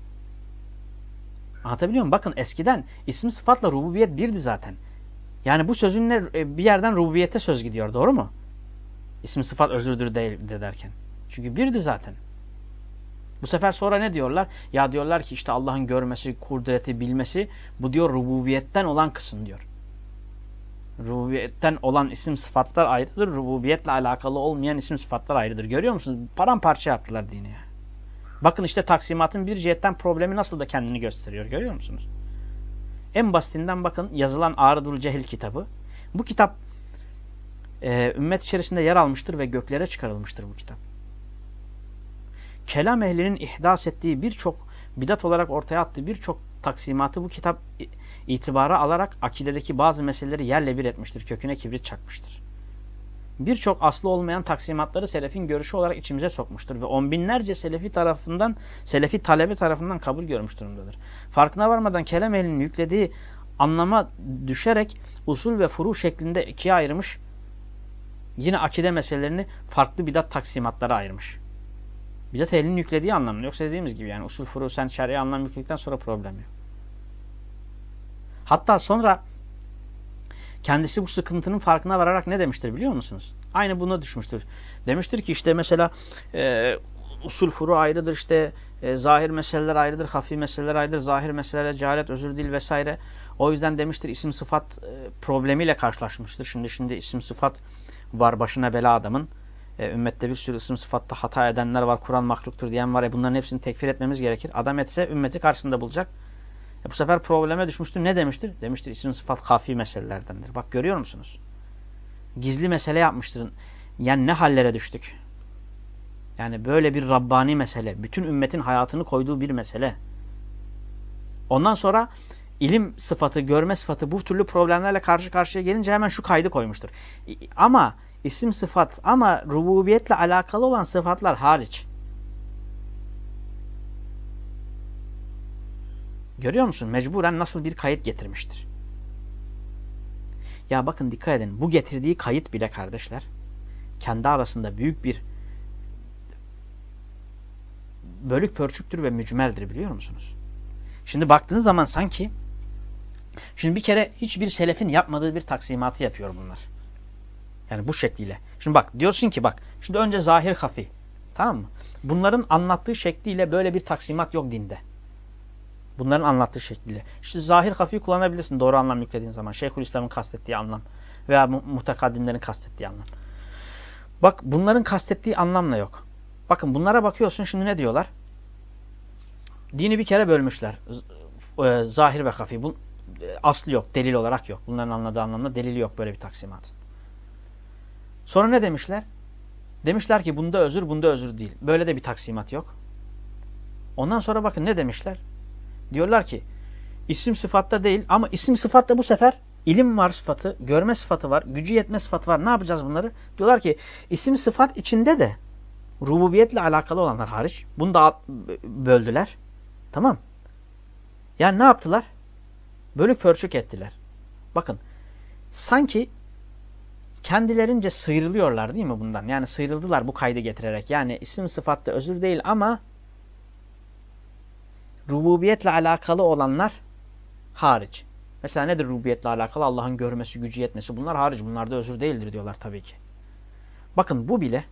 Anlatabiliyor muyum? Bakın eskiden isim sıfatla rububiyet birdi zaten. Yani bu sözünle e, bir yerden rububiyete söz gidiyor. Doğru mu? İsim sıfat özürdür değildir derken. Çünkü birdi zaten. Bu sefer sonra ne diyorlar? Ya diyorlar ki işte Allah'ın görmesi, kudreti, bilmesi bu diyor rububiyetten olan kısım diyor. Rububiyetten olan isim sıfatlar ayrıdır. Rububiyetle alakalı olmayan isim sıfatlar ayrıdır. Görüyor musunuz? Paramparça yaptılar dini. Bakın işte taksimatın bir cihetten problemi nasıl da kendini gösteriyor. Görüyor musunuz? En basitinden bakın yazılan Ağrıdul Cehil kitabı. Bu kitap e, ümmet içerisinde yer almıştır ve göklere çıkarılmıştır bu kitap. Kelam ehlinin ihdas ettiği birçok bidat olarak ortaya attığı birçok taksimatı bu kitap itibara alarak akidedeki bazı meseleleri yerle bir etmiştir. Köküne kibrit çakmıştır. Birçok aslı olmayan taksimatları selefin görüşü olarak içimize sokmuştur. Ve on binlerce selefi tarafından, selefi talebi tarafından kabul görmüş durumdadır. Farkına varmadan kelam elinin yüklediği anlama düşerek usul ve furu şeklinde ikiye ayırmış. Yine akide meselelerini farklı bidat taksimatlara ayırmış. Bidat elinin yüklediği anlamını. Yoksa dediğimiz gibi yani usul furu sen şer'i anlam yükledikten sonra problem yok. Hatta sonra kendisi bu sıkıntının farkına vararak ne demiştir biliyor musunuz? Aynı buna düşmüştür. Demiştir ki işte mesela e, usul furu ayrıdır işte e, zahir meseleler ayrıdır, hafi meseleler ayrıdır, zahir meseleler cehalet, özür dil vesaire. O yüzden demiştir isim sıfat e, problemiyle karşılaşmıştır. Şimdi şimdi isim sıfat var başına bela adamın. E, ümmette bir sürü isim sıfatta hata edenler var, Kur'an mahluktur diyen var. E, bunların hepsini tekfir etmemiz gerekir. Adam etse ümmeti karşısında bulacak. E bu sefer probleme düşmüştür. Ne demiştir? Demiştir isim sıfat kafi meselelerdendir. Bak görüyor musunuz? Gizli mesele yapmıştır. Yani ne hallere düştük? Yani böyle bir Rabbani mesele. Bütün ümmetin hayatını koyduğu bir mesele. Ondan sonra ilim sıfatı, görme sıfatı bu türlü problemlerle karşı karşıya gelince hemen şu kaydı koymuştur. Ama isim sıfat ama rububiyetle alakalı olan sıfatlar hariç. Görüyor musun? Mecburen nasıl bir kayıt getirmiştir. Ya bakın dikkat edin. Bu getirdiği kayıt bile kardeşler kendi arasında büyük bir bölük pörçüktür ve mücmeldir biliyor musunuz? Şimdi baktığınız zaman sanki şimdi bir kere hiçbir selefin yapmadığı bir taksimatı yapıyor bunlar. Yani bu şekliyle. Şimdi bak diyorsun ki bak şimdi önce zahir hafi. Tamam mı? Bunların anlattığı şekliyle böyle bir taksimat yok dinde. Bunların anlattığı şekliyle. İşte zahir hafi kullanabilirsin doğru anlam yüklediğin zaman. Şeyhülislam'ın kastettiği anlam veya mutakadimlerin kastettiği anlam. Bak bunların kastettiği anlamla yok. Bakın bunlara bakıyorsun şimdi ne diyorlar? Dini bir kere bölmüşler. E, zahir ve hafi. Bu, e, aslı yok. Delil olarak yok. Bunların anladığı anlamda delili yok böyle bir taksimat. Sonra ne demişler? Demişler ki bunda özür, bunda özür değil. Böyle de bir taksimat yok. Ondan sonra bakın ne demişler? Diyorlar ki isim sıfatta değil ama isim sıfatta bu sefer ilim var sıfatı, görme sıfatı var, gücü yetme sıfatı var. Ne yapacağız bunları? Diyorlar ki isim sıfat içinde de rububiyetle alakalı olanlar hariç. Bunu da böldüler. Tamam. Yani ne yaptılar? Bölük pörçük ettiler. Bakın sanki kendilerince sıyrılıyorlar değil mi bundan? Yani sıyrıldılar bu kaydı getirerek. Yani isim sıfatta özür değil ama rububiyetle alakalı olanlar hariç. Mesela nedir rububiyetle alakalı? Allah'ın görmesi, gücü yetmesi. Bunlar hariç. Bunlarda özür değildir diyorlar tabii ki. Bakın bu bile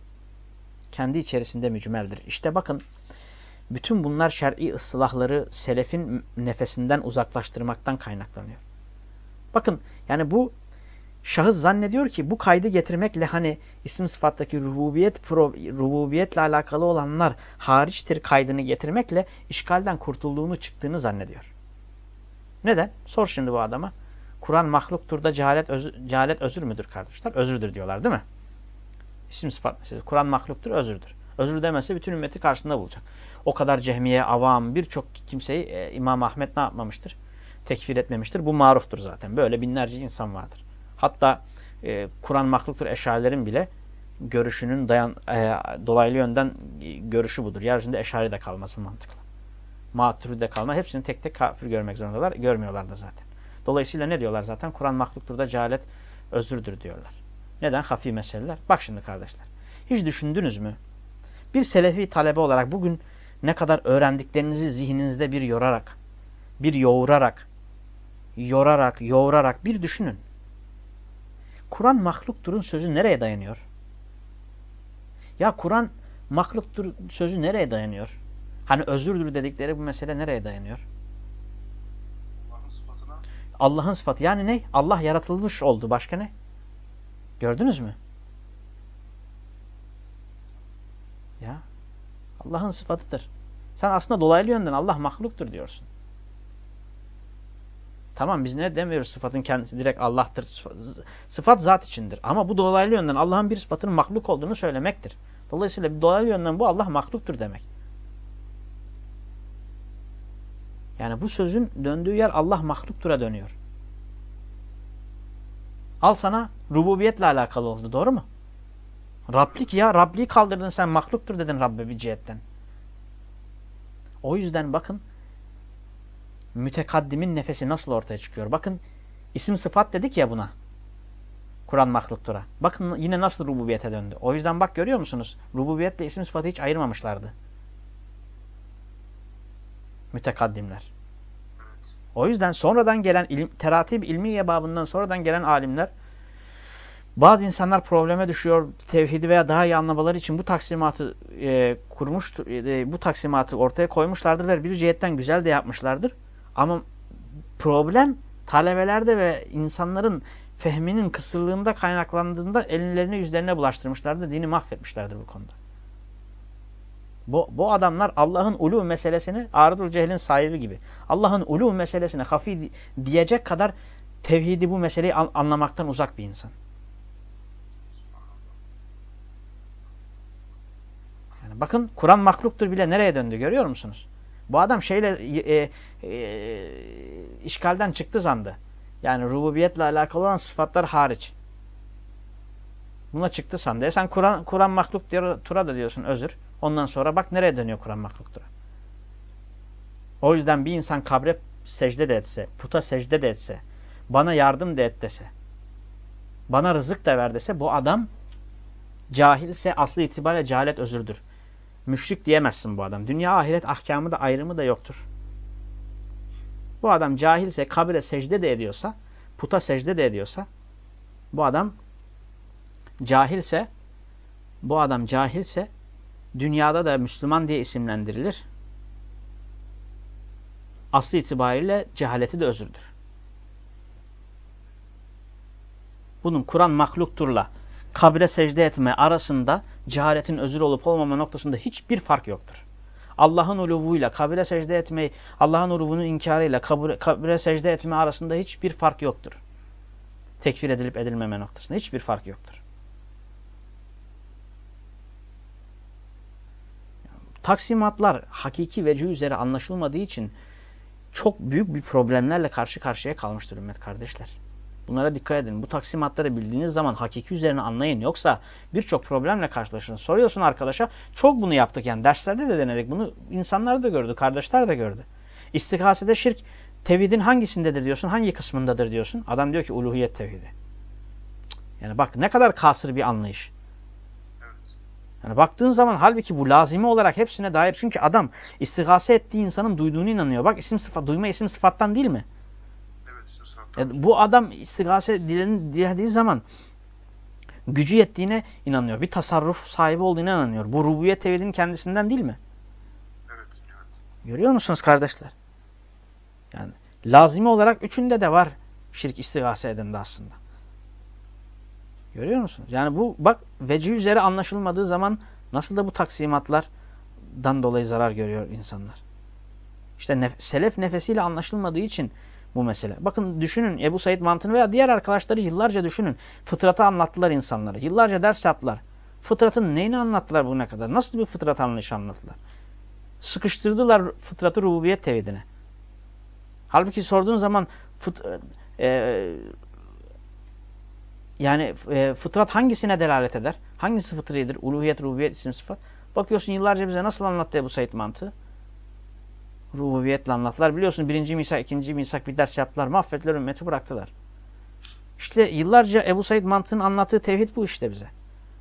kendi içerisinde mücmeldir. İşte bakın bütün bunlar şer'i ıslahları selefin nefesinden uzaklaştırmaktan kaynaklanıyor. Bakın yani bu şahıs zannediyor ki bu kaydı getirmekle hani isim sıfattaki rububiyet pro, rububiyetle alakalı olanlar hariçtir kaydını getirmekle işgalden kurtulduğunu çıktığını zannediyor. Neden? Sor şimdi bu adama. Kur'an mahluktur da cehalet, öz, cehalet özür müdür kardeşler? Özürdür diyorlar değil mi? İsim sıfat meselesi. Kur'an mahluktur, özürdür. Özür demese bütün ümmeti karşısında bulacak. O kadar cehmiye, avam, birçok kimseyi e, İmam Ahmet ne yapmamıştır? Tekfir etmemiştir. Bu maruftur zaten. Böyle binlerce insan vardır. Hatta e, Kur'an mahluktur eşarilerin bile görüşünün dayan, e, dolaylı yönden görüşü budur. Yeryüzünde eşari de kalması mantıklı. Maturidi de kalma. Hepsini tek tek kafir görmek zorundalar. Görmüyorlar da zaten. Dolayısıyla ne diyorlar zaten? Kur'an mahluktur da cehalet özürdür diyorlar. Neden? Hafi meseleler. Bak şimdi kardeşler. Hiç düşündünüz mü? Bir selefi talebe olarak bugün ne kadar öğrendiklerinizi zihninizde bir yorarak, bir yoğurarak, yorarak, yoğurarak bir düşünün. Kur'an mahlukturun sözü nereye dayanıyor? Ya Kur'an mahluktur sözü nereye dayanıyor? Hani özürdür dedikleri bu mesele nereye dayanıyor? Allah'ın sıfatına. Allah'ın sıfatı. Yani ne? Allah yaratılmış oldu. Başka ne? Gördünüz mü? Ya. Allah'ın sıfatıdır. Sen aslında dolaylı yönden Allah mahluktur diyorsun. Tamam biz ne demiyoruz sıfatın kendisi direkt Allah'tır. Sıfat zat içindir. Ama bu dolaylı yönden Allah'ın bir sıfatının mahluk olduğunu söylemektir. Dolayısıyla bir dolaylı yönden bu Allah mahluktur demek. Yani bu sözün döndüğü yer Allah mahluktura dönüyor. Al sana rububiyetle alakalı oldu. Doğru mu? Rablik ya. Rabliği kaldırdın sen mahluktur dedin Rabbe bir cihetten. O yüzden bakın mütekaddimin nefesi nasıl ortaya çıkıyor. Bakın isim sıfat dedik ya buna. Kur'an mahluktura. Bakın yine nasıl rububiyete döndü. O yüzden bak görüyor musunuz? Rububiyetle isim sıfatı hiç ayırmamışlardı. Mütekaddimler. O yüzden sonradan gelen ilim, teratib ilmiye babından sonradan gelen alimler bazı insanlar probleme düşüyor. Tevhidi veya daha iyi anlamaları için bu taksimatı e, kurmuş, e, bu taksimatı ortaya koymuşlardır ve bir cihetten güzel de yapmışlardır. Ama problem talebelerde ve insanların fehminin kısırlığında kaynaklandığında ellerini yüzlerine bulaştırmışlardır. Dini mahvetmişlerdir bu konuda. Bu, bu adamlar Allah'ın ulu meselesini arıdul cehlin sahibi gibi. Allah'ın ulu meselesine hafi diyecek kadar tevhidi bu meseleyi an anlamaktan uzak bir insan. Yani bakın Kur'an mahluktur bile nereye döndü görüyor musunuz? Bu adam şeyle e, e, işgalden çıktı zandı. Yani rububiyetle alakalı olan sıfatlar hariç. Buna çıktı sandı. E sen Kur'an Kur'an mahluk diyor, tura da diyorsun özür. Ondan sonra bak nereye dönüyor Kur'an mahluktur. O yüzden bir insan kabre secde de etse, puta secde de etse, bana yardım da et dese, bana rızık da ver dese bu adam cahilse aslı itibariyle cehalet özürdür. Müşrik diyemezsin bu adam. Dünya ahiret ahkamı da ayrımı da yoktur. Bu adam cahilse, kabre secde de ediyorsa, puta secde de ediyorsa, bu adam cahilse, bu adam cahilse, dünyada da Müslüman diye isimlendirilir. Aslı itibariyle cehaleti de özürdür. Bunun Kur'an mahlukturla kabre secde etme arasında cehaletin özür olup olmama noktasında hiçbir fark yoktur. Allah'ın uluvuyla kabre secde etmeyi, Allah'ın uluvunun inkarıyla kabre, kabre secde etme arasında hiçbir fark yoktur. Tekfir edilip edilmeme noktasında hiçbir fark yoktur. Taksimatlar hakiki vecih üzere anlaşılmadığı için çok büyük bir problemlerle karşı karşıya kalmıştır ümmet kardeşler. Bunlara dikkat edin. Bu taksimatları bildiğiniz zaman hakiki üzerine anlayın. Yoksa birçok problemle karşılaşırsınız. Soruyorsun arkadaşa çok bunu yaptık yani derslerde de denedik. Bunu insanlar da gördü, kardeşler de gördü. İstikasede şirk tevhidin hangisindedir diyorsun, hangi kısmındadır diyorsun. Adam diyor ki uluhiyet tevhidi. Yani bak ne kadar kasır bir anlayış. Yani baktığın zaman halbuki bu lazimi olarak hepsine dair. Çünkü adam istigase ettiği insanın duyduğunu inanıyor. Bak isim sıfat, duyma isim sıfattan değil mi? Evet, e, bu adam istigase dilediği zaman gücü yettiğine inanıyor. Bir tasarruf sahibi olduğuna inanıyor. Bu rububiyet tevhidinin kendisinden değil mi? Evet, evet. Görüyor musunuz kardeşler? Yani lazimi olarak üçünde de var şirk istigase edende aslında. Görüyor musunuz? Yani bu bak veci üzere anlaşılmadığı zaman nasıl da bu taksimatlardan dolayı zarar görüyor insanlar. İşte nef selef nefesiyle anlaşılmadığı için bu mesele. Bakın düşünün Ebu Said mantığını veya diğer arkadaşları yıllarca düşünün. Fıtratı anlattılar insanlara. Yıllarca ders yaptılar. Fıtratın neyini anlattılar bugüne kadar? Nasıl bir fıtrat anlayışı anlattılar? Sıkıştırdılar fıtratı rububiyet tevhidine. Halbuki sorduğun zaman fıt, e, yani e, fıtrat hangisine delalet eder? Hangisi fıtridir? Uluhiyet, rububiyet, isim sıfat. Bakıyorsun yıllarca bize nasıl anlattı bu Said mantığı? Rububiyetle anlattılar. Biliyorsun birinci misak, ikinci misak bir ders yaptılar. Mahvettiler ümmeti bıraktılar. İşte yıllarca Ebu Said mantığının anlattığı tevhid bu işte bize.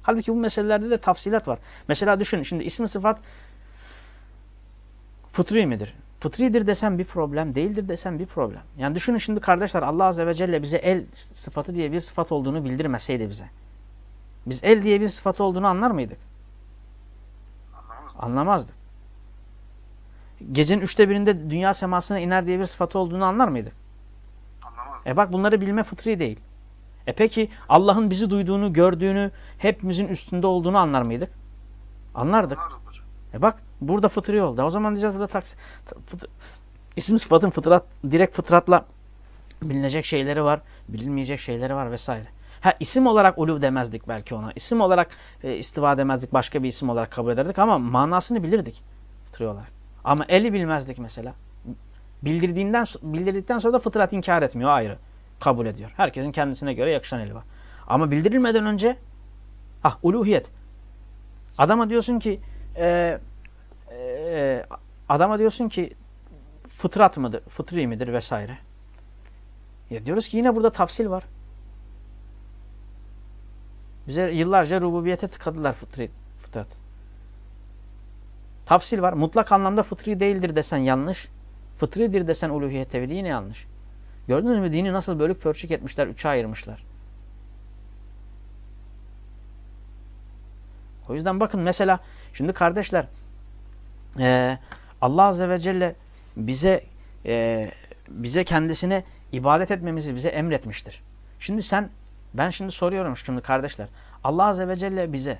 Halbuki bu meselelerde de tafsilat var. Mesela düşün şimdi isim sıfat fıtri midir? Fıtridir desem bir problem, değildir desem bir problem. Yani düşünün şimdi kardeşler Allah Azze ve Celle bize el sıfatı diye bir sıfat olduğunu bildirmeseydi bize. Biz el diye bir sıfatı olduğunu anlar mıydık? Anlamazdık. Anlamazdık. Gecenin üçte birinde dünya semasına iner diye bir sıfatı olduğunu anlar mıydık? Anlamazdık. E bak bunları bilme fıtri değil. E peki Allah'ın bizi duyduğunu, gördüğünü, hepimizin üstünde olduğunu anlar mıydık? Anlardık. Anlardık. E bak burada fıtri oldu. O zaman diyeceğiz burada taksi, fıtr, isim sıfatın fıtrat, direkt fıtratla bilinecek şeyleri var, bilinmeyecek şeyleri var vesaire. Ha isim olarak uluv demezdik belki ona. İsim olarak e, istiva demezdik, başka bir isim olarak kabul ederdik ama manasını bilirdik fıtri olarak. Ama eli bilmezdik mesela. Bildirdiğinden bildirdikten sonra da fıtrat inkar etmiyor ayrı. Kabul ediyor. Herkesin kendisine göre yakışan eli var. Ama bildirilmeden önce ah uluhiyet. Adama diyorsun ki e, e, adama diyorsun ki fıtrat mıdır, fıtri midir vesaire. Ya diyoruz ki yine burada tafsil var. Bize yıllarca rububiyete tıkadılar fıtri, fıtrat. Tafsil var. Mutlak anlamda fıtri değildir desen yanlış. Fıtridir desen uluhiyet tevhidi yine yanlış. Gördünüz mü dini nasıl bölük pörçük etmişler, üçe ayırmışlar. O yüzden bakın mesela şimdi kardeşler e, Allah Azze ve Celle bize e, bize kendisine ibadet etmemizi bize emretmiştir. Şimdi sen ben şimdi soruyorum şimdi kardeşler. Allah Azze ve Celle bize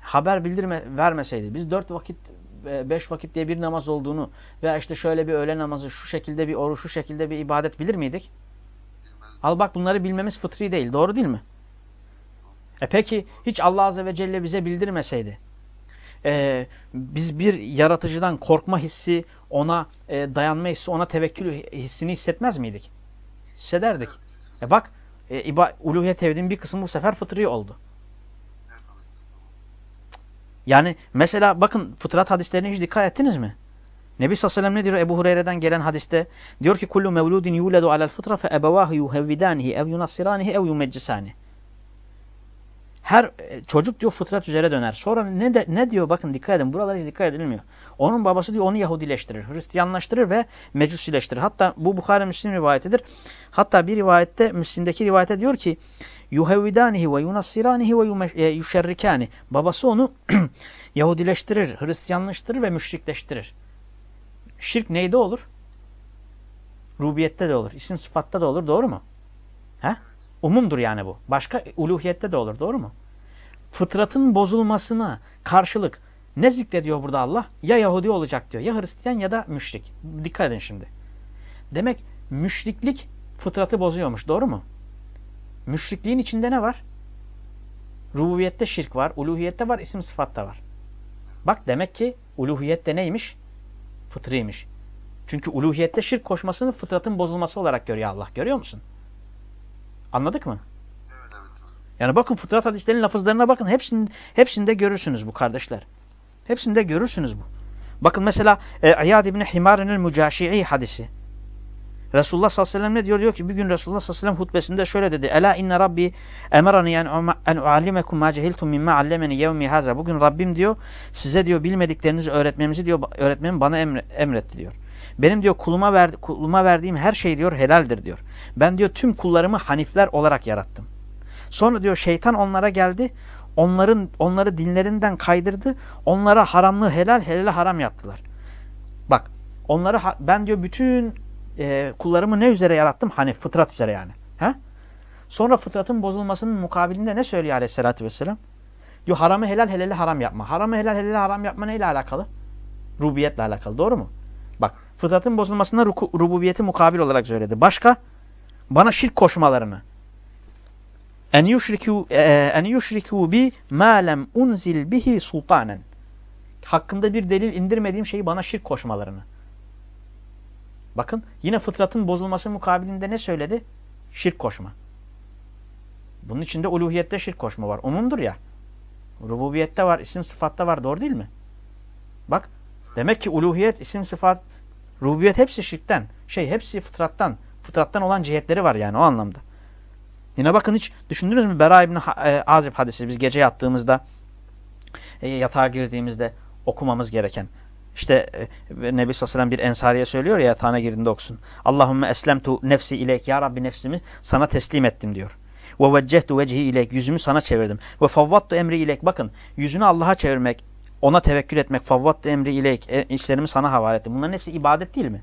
haber bildirme vermeseydi biz dört vakit beş vakit diye bir namaz olduğunu veya işte şöyle bir öğle namazı şu şekilde bir oruç şu şekilde bir ibadet bilir miydik? Al bak bunları bilmemiz fıtri değil. Doğru değil mi? E peki hiç Allah Azze ve Celle bize bildirmeseydi e, biz bir yaratıcıdan korkma hissi, ona e, dayanma hissi, ona tevekkül hissini hissetmez miydik? Hissederdik. E bak e, uluhiyet tevhidin bir kısmı bu sefer fıtri oldu. Yani mesela bakın fıtrat hadislerine hiç dikkat ettiniz mi? Nebi sallallahu aleyhi ve sellem ne diyor Ebu Hureyre'den gelen hadiste? Diyor ki kullu mevludin yuledu alel fıtra fe ebevahu yuhevvidanihi ev yunassiranihi ev yumeccisanihi her e, çocuk diyor fıtrat üzere döner. Sonra ne de, ne diyor bakın dikkat edin buralara hiç dikkat edilmiyor. Onun babası diyor onu Yahudileştirir, Hristiyanlaştırır ve Mecusileştirir. Hatta bu Bukhari Müslim rivayetidir. Hatta bir rivayette Müslim'deki rivayette diyor ki yuhevvidanihi ve yunassiranihi ve e, yuşerrikani. Babası onu *clears throat* Yahudileştirir, Hristiyanlaştırır ve müşrikleştirir. Şirk neyde olur? Rubiyette de olur, isim sıfatta da olur. Doğru mu? He? Umumdur yani bu. Başka uluhiyette de olur. Doğru mu? Fıtratın bozulmasına karşılık ne zikrediyor burada Allah? Ya Yahudi olacak diyor. Ya Hristiyan ya da müşrik. Dikkat edin şimdi. Demek müşriklik fıtratı bozuyormuş. Doğru mu? Müşrikliğin içinde ne var? Rububiyette şirk var. Uluhiyette var. isim sıfatta var. Bak demek ki uluhiyette neymiş? Fıtriymiş. Çünkü uluhiyette şirk koşmasını fıtratın bozulması olarak görüyor Allah. Görüyor musun? Anladık mı? Evet evet. Yani bakın fıtrat hadislerinin lafızlarına bakın. Hepsinde, hepsinde görürsünüz bu kardeşler. Hepsinde görürsünüz bu. Bakın mesela e, İyad İbni Himaren'in Mücaşi'i hadisi. Resulullah sallallahu aleyhi ve sellem ne diyor? Diyor ki bir gün Resulullah sallallahu aleyhi ve sellem hutbesinde şöyle dedi. Ela inne rabbi emerani en uallimekum ma cehiltum mimma allemeni yevmi haza. Bugün Rabbim diyor size diyor bilmediklerinizi öğretmemizi diyor öğretmenim bana emretti diyor. Benim diyor kuluma, ver, kuluma verdiğim her şey diyor helaldir diyor. Ben diyor tüm kullarımı hanifler olarak yarattım. Sonra diyor şeytan onlara geldi. Onların onları dinlerinden kaydırdı. Onlara haramlığı helal, helali haram yaptılar. Bak, onları ben diyor bütün e, kullarımı ne üzere yarattım? Hani fıtrat üzere yani. He? Sonra fıtratın bozulmasının mukabilinde ne söylüyor aleyhissalatü vesselam? Diyor haramı helal, helali haram yapma. Haramı helal, helali haram yapma neyle alakalı? Rubiyetle alakalı. Doğru mu? Fıtratın bozulmasına rububiyeti mukabil olarak söyledi. Başka? Bana şirk koşmalarını en yuşriku e, en yuşriku bi ma lem unzil bihi sultanen. Hakkında bir delil indirmediğim şeyi bana şirk koşmalarını. Bakın yine fıtratın bozulması mukabilinde ne söyledi? Şirk koşma. Bunun içinde uluhiyette şirk koşma var. Umumdur ya. Rububiyette var, isim sıfatta var. Doğru değil mi? Bak demek ki uluhiyet, isim sıfat, rububiyet hepsi şirkten. Şey hepsi fıtrattan. Fıtrattan olan cihetleri var yani o anlamda. Yine bakın hiç düşündünüz mü Bera İbni e, Azib hadisi biz gece yattığımızda e, yatağa girdiğimizde okumamız gereken. İşte e, Nebi Sallallahu bir ensariye söylüyor ya yatağına girdiğinde okusun. Allahümme eslemtu nefsi ilek ya Rabbi nefsimi sana teslim ettim diyor. Ve veccehtu vecihi ilek yüzümü sana çevirdim. Ve favvattu emri ilek bakın yüzünü Allah'a çevirmek ona tevekkül etmek favvattu emri ilek e, işlerimi sana havale ettim. Bunların hepsi ibadet değil mi?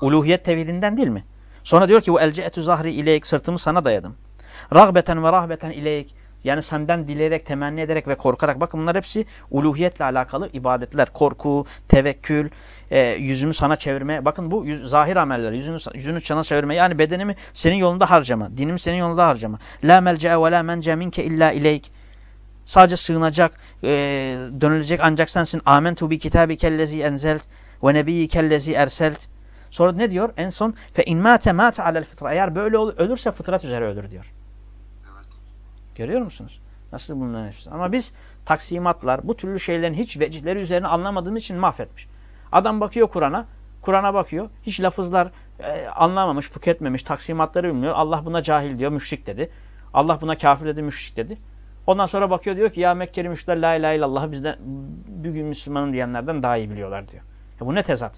Uluhiyet tevhidinden değil mi? Sonra diyor ki bu elce'etü zahri ileyk sırtımı sana dayadım. Ragbeten ve rahbeten ileyk yani senden dileyerek, temenni ederek ve korkarak. Bakın bunlar hepsi uluhiyetle alakalı ibadetler. Korku, tevekkül, e, yüzümü sana çevirme. Bakın bu yüz, zahir ameller. Yüzünü, yüzünü sana çevirme. Yani bedenimi senin yolunda harcama. Dinimi senin yolunda harcama. La melce'e ve la mence minke illa ileyk. Sadece sığınacak, e, dönülecek ancak sensin. Amentu bi kitabikellezi enzelt ve nebiyyikellezi erselt. Sonra ne diyor? En son fe in mate mate alel fıtra. Eğer böyle olur, ölürse fıtrat üzere ölür diyor. Evet. Görüyor musunuz? Nasıl bunların hepsi? Ama biz taksimatlar, bu türlü şeylerin hiç vecihleri üzerine anlamadığımız için mahvetmiş. Adam bakıyor Kur'an'a, Kur'an'a bakıyor, hiç lafızlar e, anlamamış, fıkh etmemiş, taksimatları bilmiyor. Allah buna cahil diyor, müşrik dedi. Allah buna kafir dedi, müşrik dedi. Ondan sonra bakıyor diyor ki ya Mekkeli müşrikler la ilahe illallah bizden bugün Müslümanın diyenlerden daha iyi biliyorlar diyor. Ya bu ne tezat?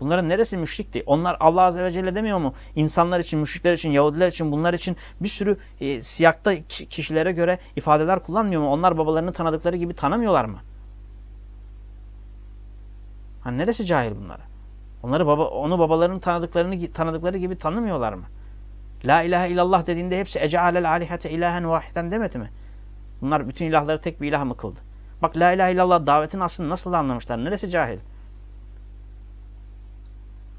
Bunların neresi müşrikti? Onlar Allah Azze ve Celle demiyor mu? İnsanlar için, müşrikler için, Yahudiler için, bunlar için bir sürü e, siyakta kişilere göre ifadeler kullanmıyor mu? Onlar babalarını tanıdıkları gibi tanımıyorlar mı? Hani neresi cahil bunlara? Onları baba, onu babalarının tanıdıklarını tanıdıkları gibi tanımıyorlar mı? La ilahe illallah dediğinde hepsi ece'alel alihete ilahen vahiden demedi mi? Bunlar bütün ilahları tek bir ilah mı kıldı? Bak la ilahe illallah davetin aslında nasıl anlamışlar? Neresi cahil?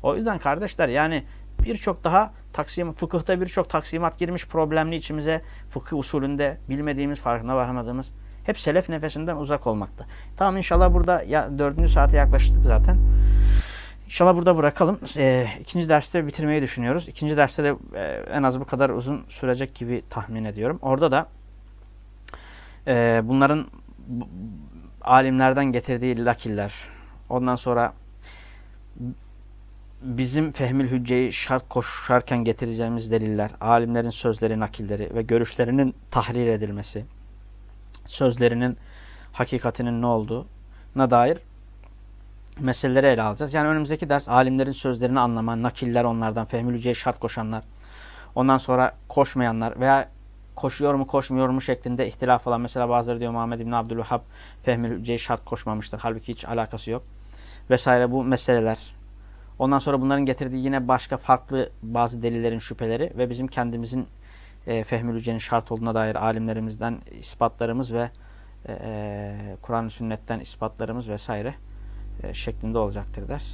O yüzden kardeşler yani birçok daha taksim, fıkıhta birçok taksimat girmiş problemli içimize fıkıh usulünde bilmediğimiz, farkına varamadığımız hep selef nefesinden uzak olmakta. Tamam inşallah burada ya, dördüncü saate yaklaştık zaten. İnşallah burada bırakalım. E, ikinci derste bitirmeyi düşünüyoruz. İkinci derste de e, en az bu kadar uzun sürecek gibi tahmin ediyorum. Orada da e, bunların alimlerden getirdiği lakiller, ondan sonra bizim fehmil hücceyi şart koşarken getireceğimiz deliller, alimlerin sözleri, nakilleri ve görüşlerinin tahrir edilmesi, sözlerinin hakikatinin ne olduğuna dair meseleleri ele alacağız. Yani önümüzdeki ders alimlerin sözlerini anlama, nakiller onlardan, fehmil hücceye şart koşanlar, ondan sonra koşmayanlar veya koşuyor mu koşmuyor mu şeklinde ihtilaf olan mesela bazıları diyor Muhammed İbni Abdülvahhab fehmil hücceye şart koşmamıştır. Halbuki hiç alakası yok. Vesaire bu meseleler Ondan sonra bunların getirdiği yine başka farklı bazı delillerin şüpheleri ve bizim kendimizin e, fehmülücenin şart olduğuna dair alimlerimizden ispatlarımız ve e, e Kur'an-ı sünnetten ispatlarımız vesaire e, şeklinde olacaktır ders.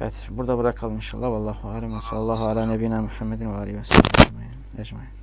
Evet burada bırakalım inşallah. Vallahu alem ve sallallahu ala nebine Muhammedin ve aleyhi ve sellem ecmaîn.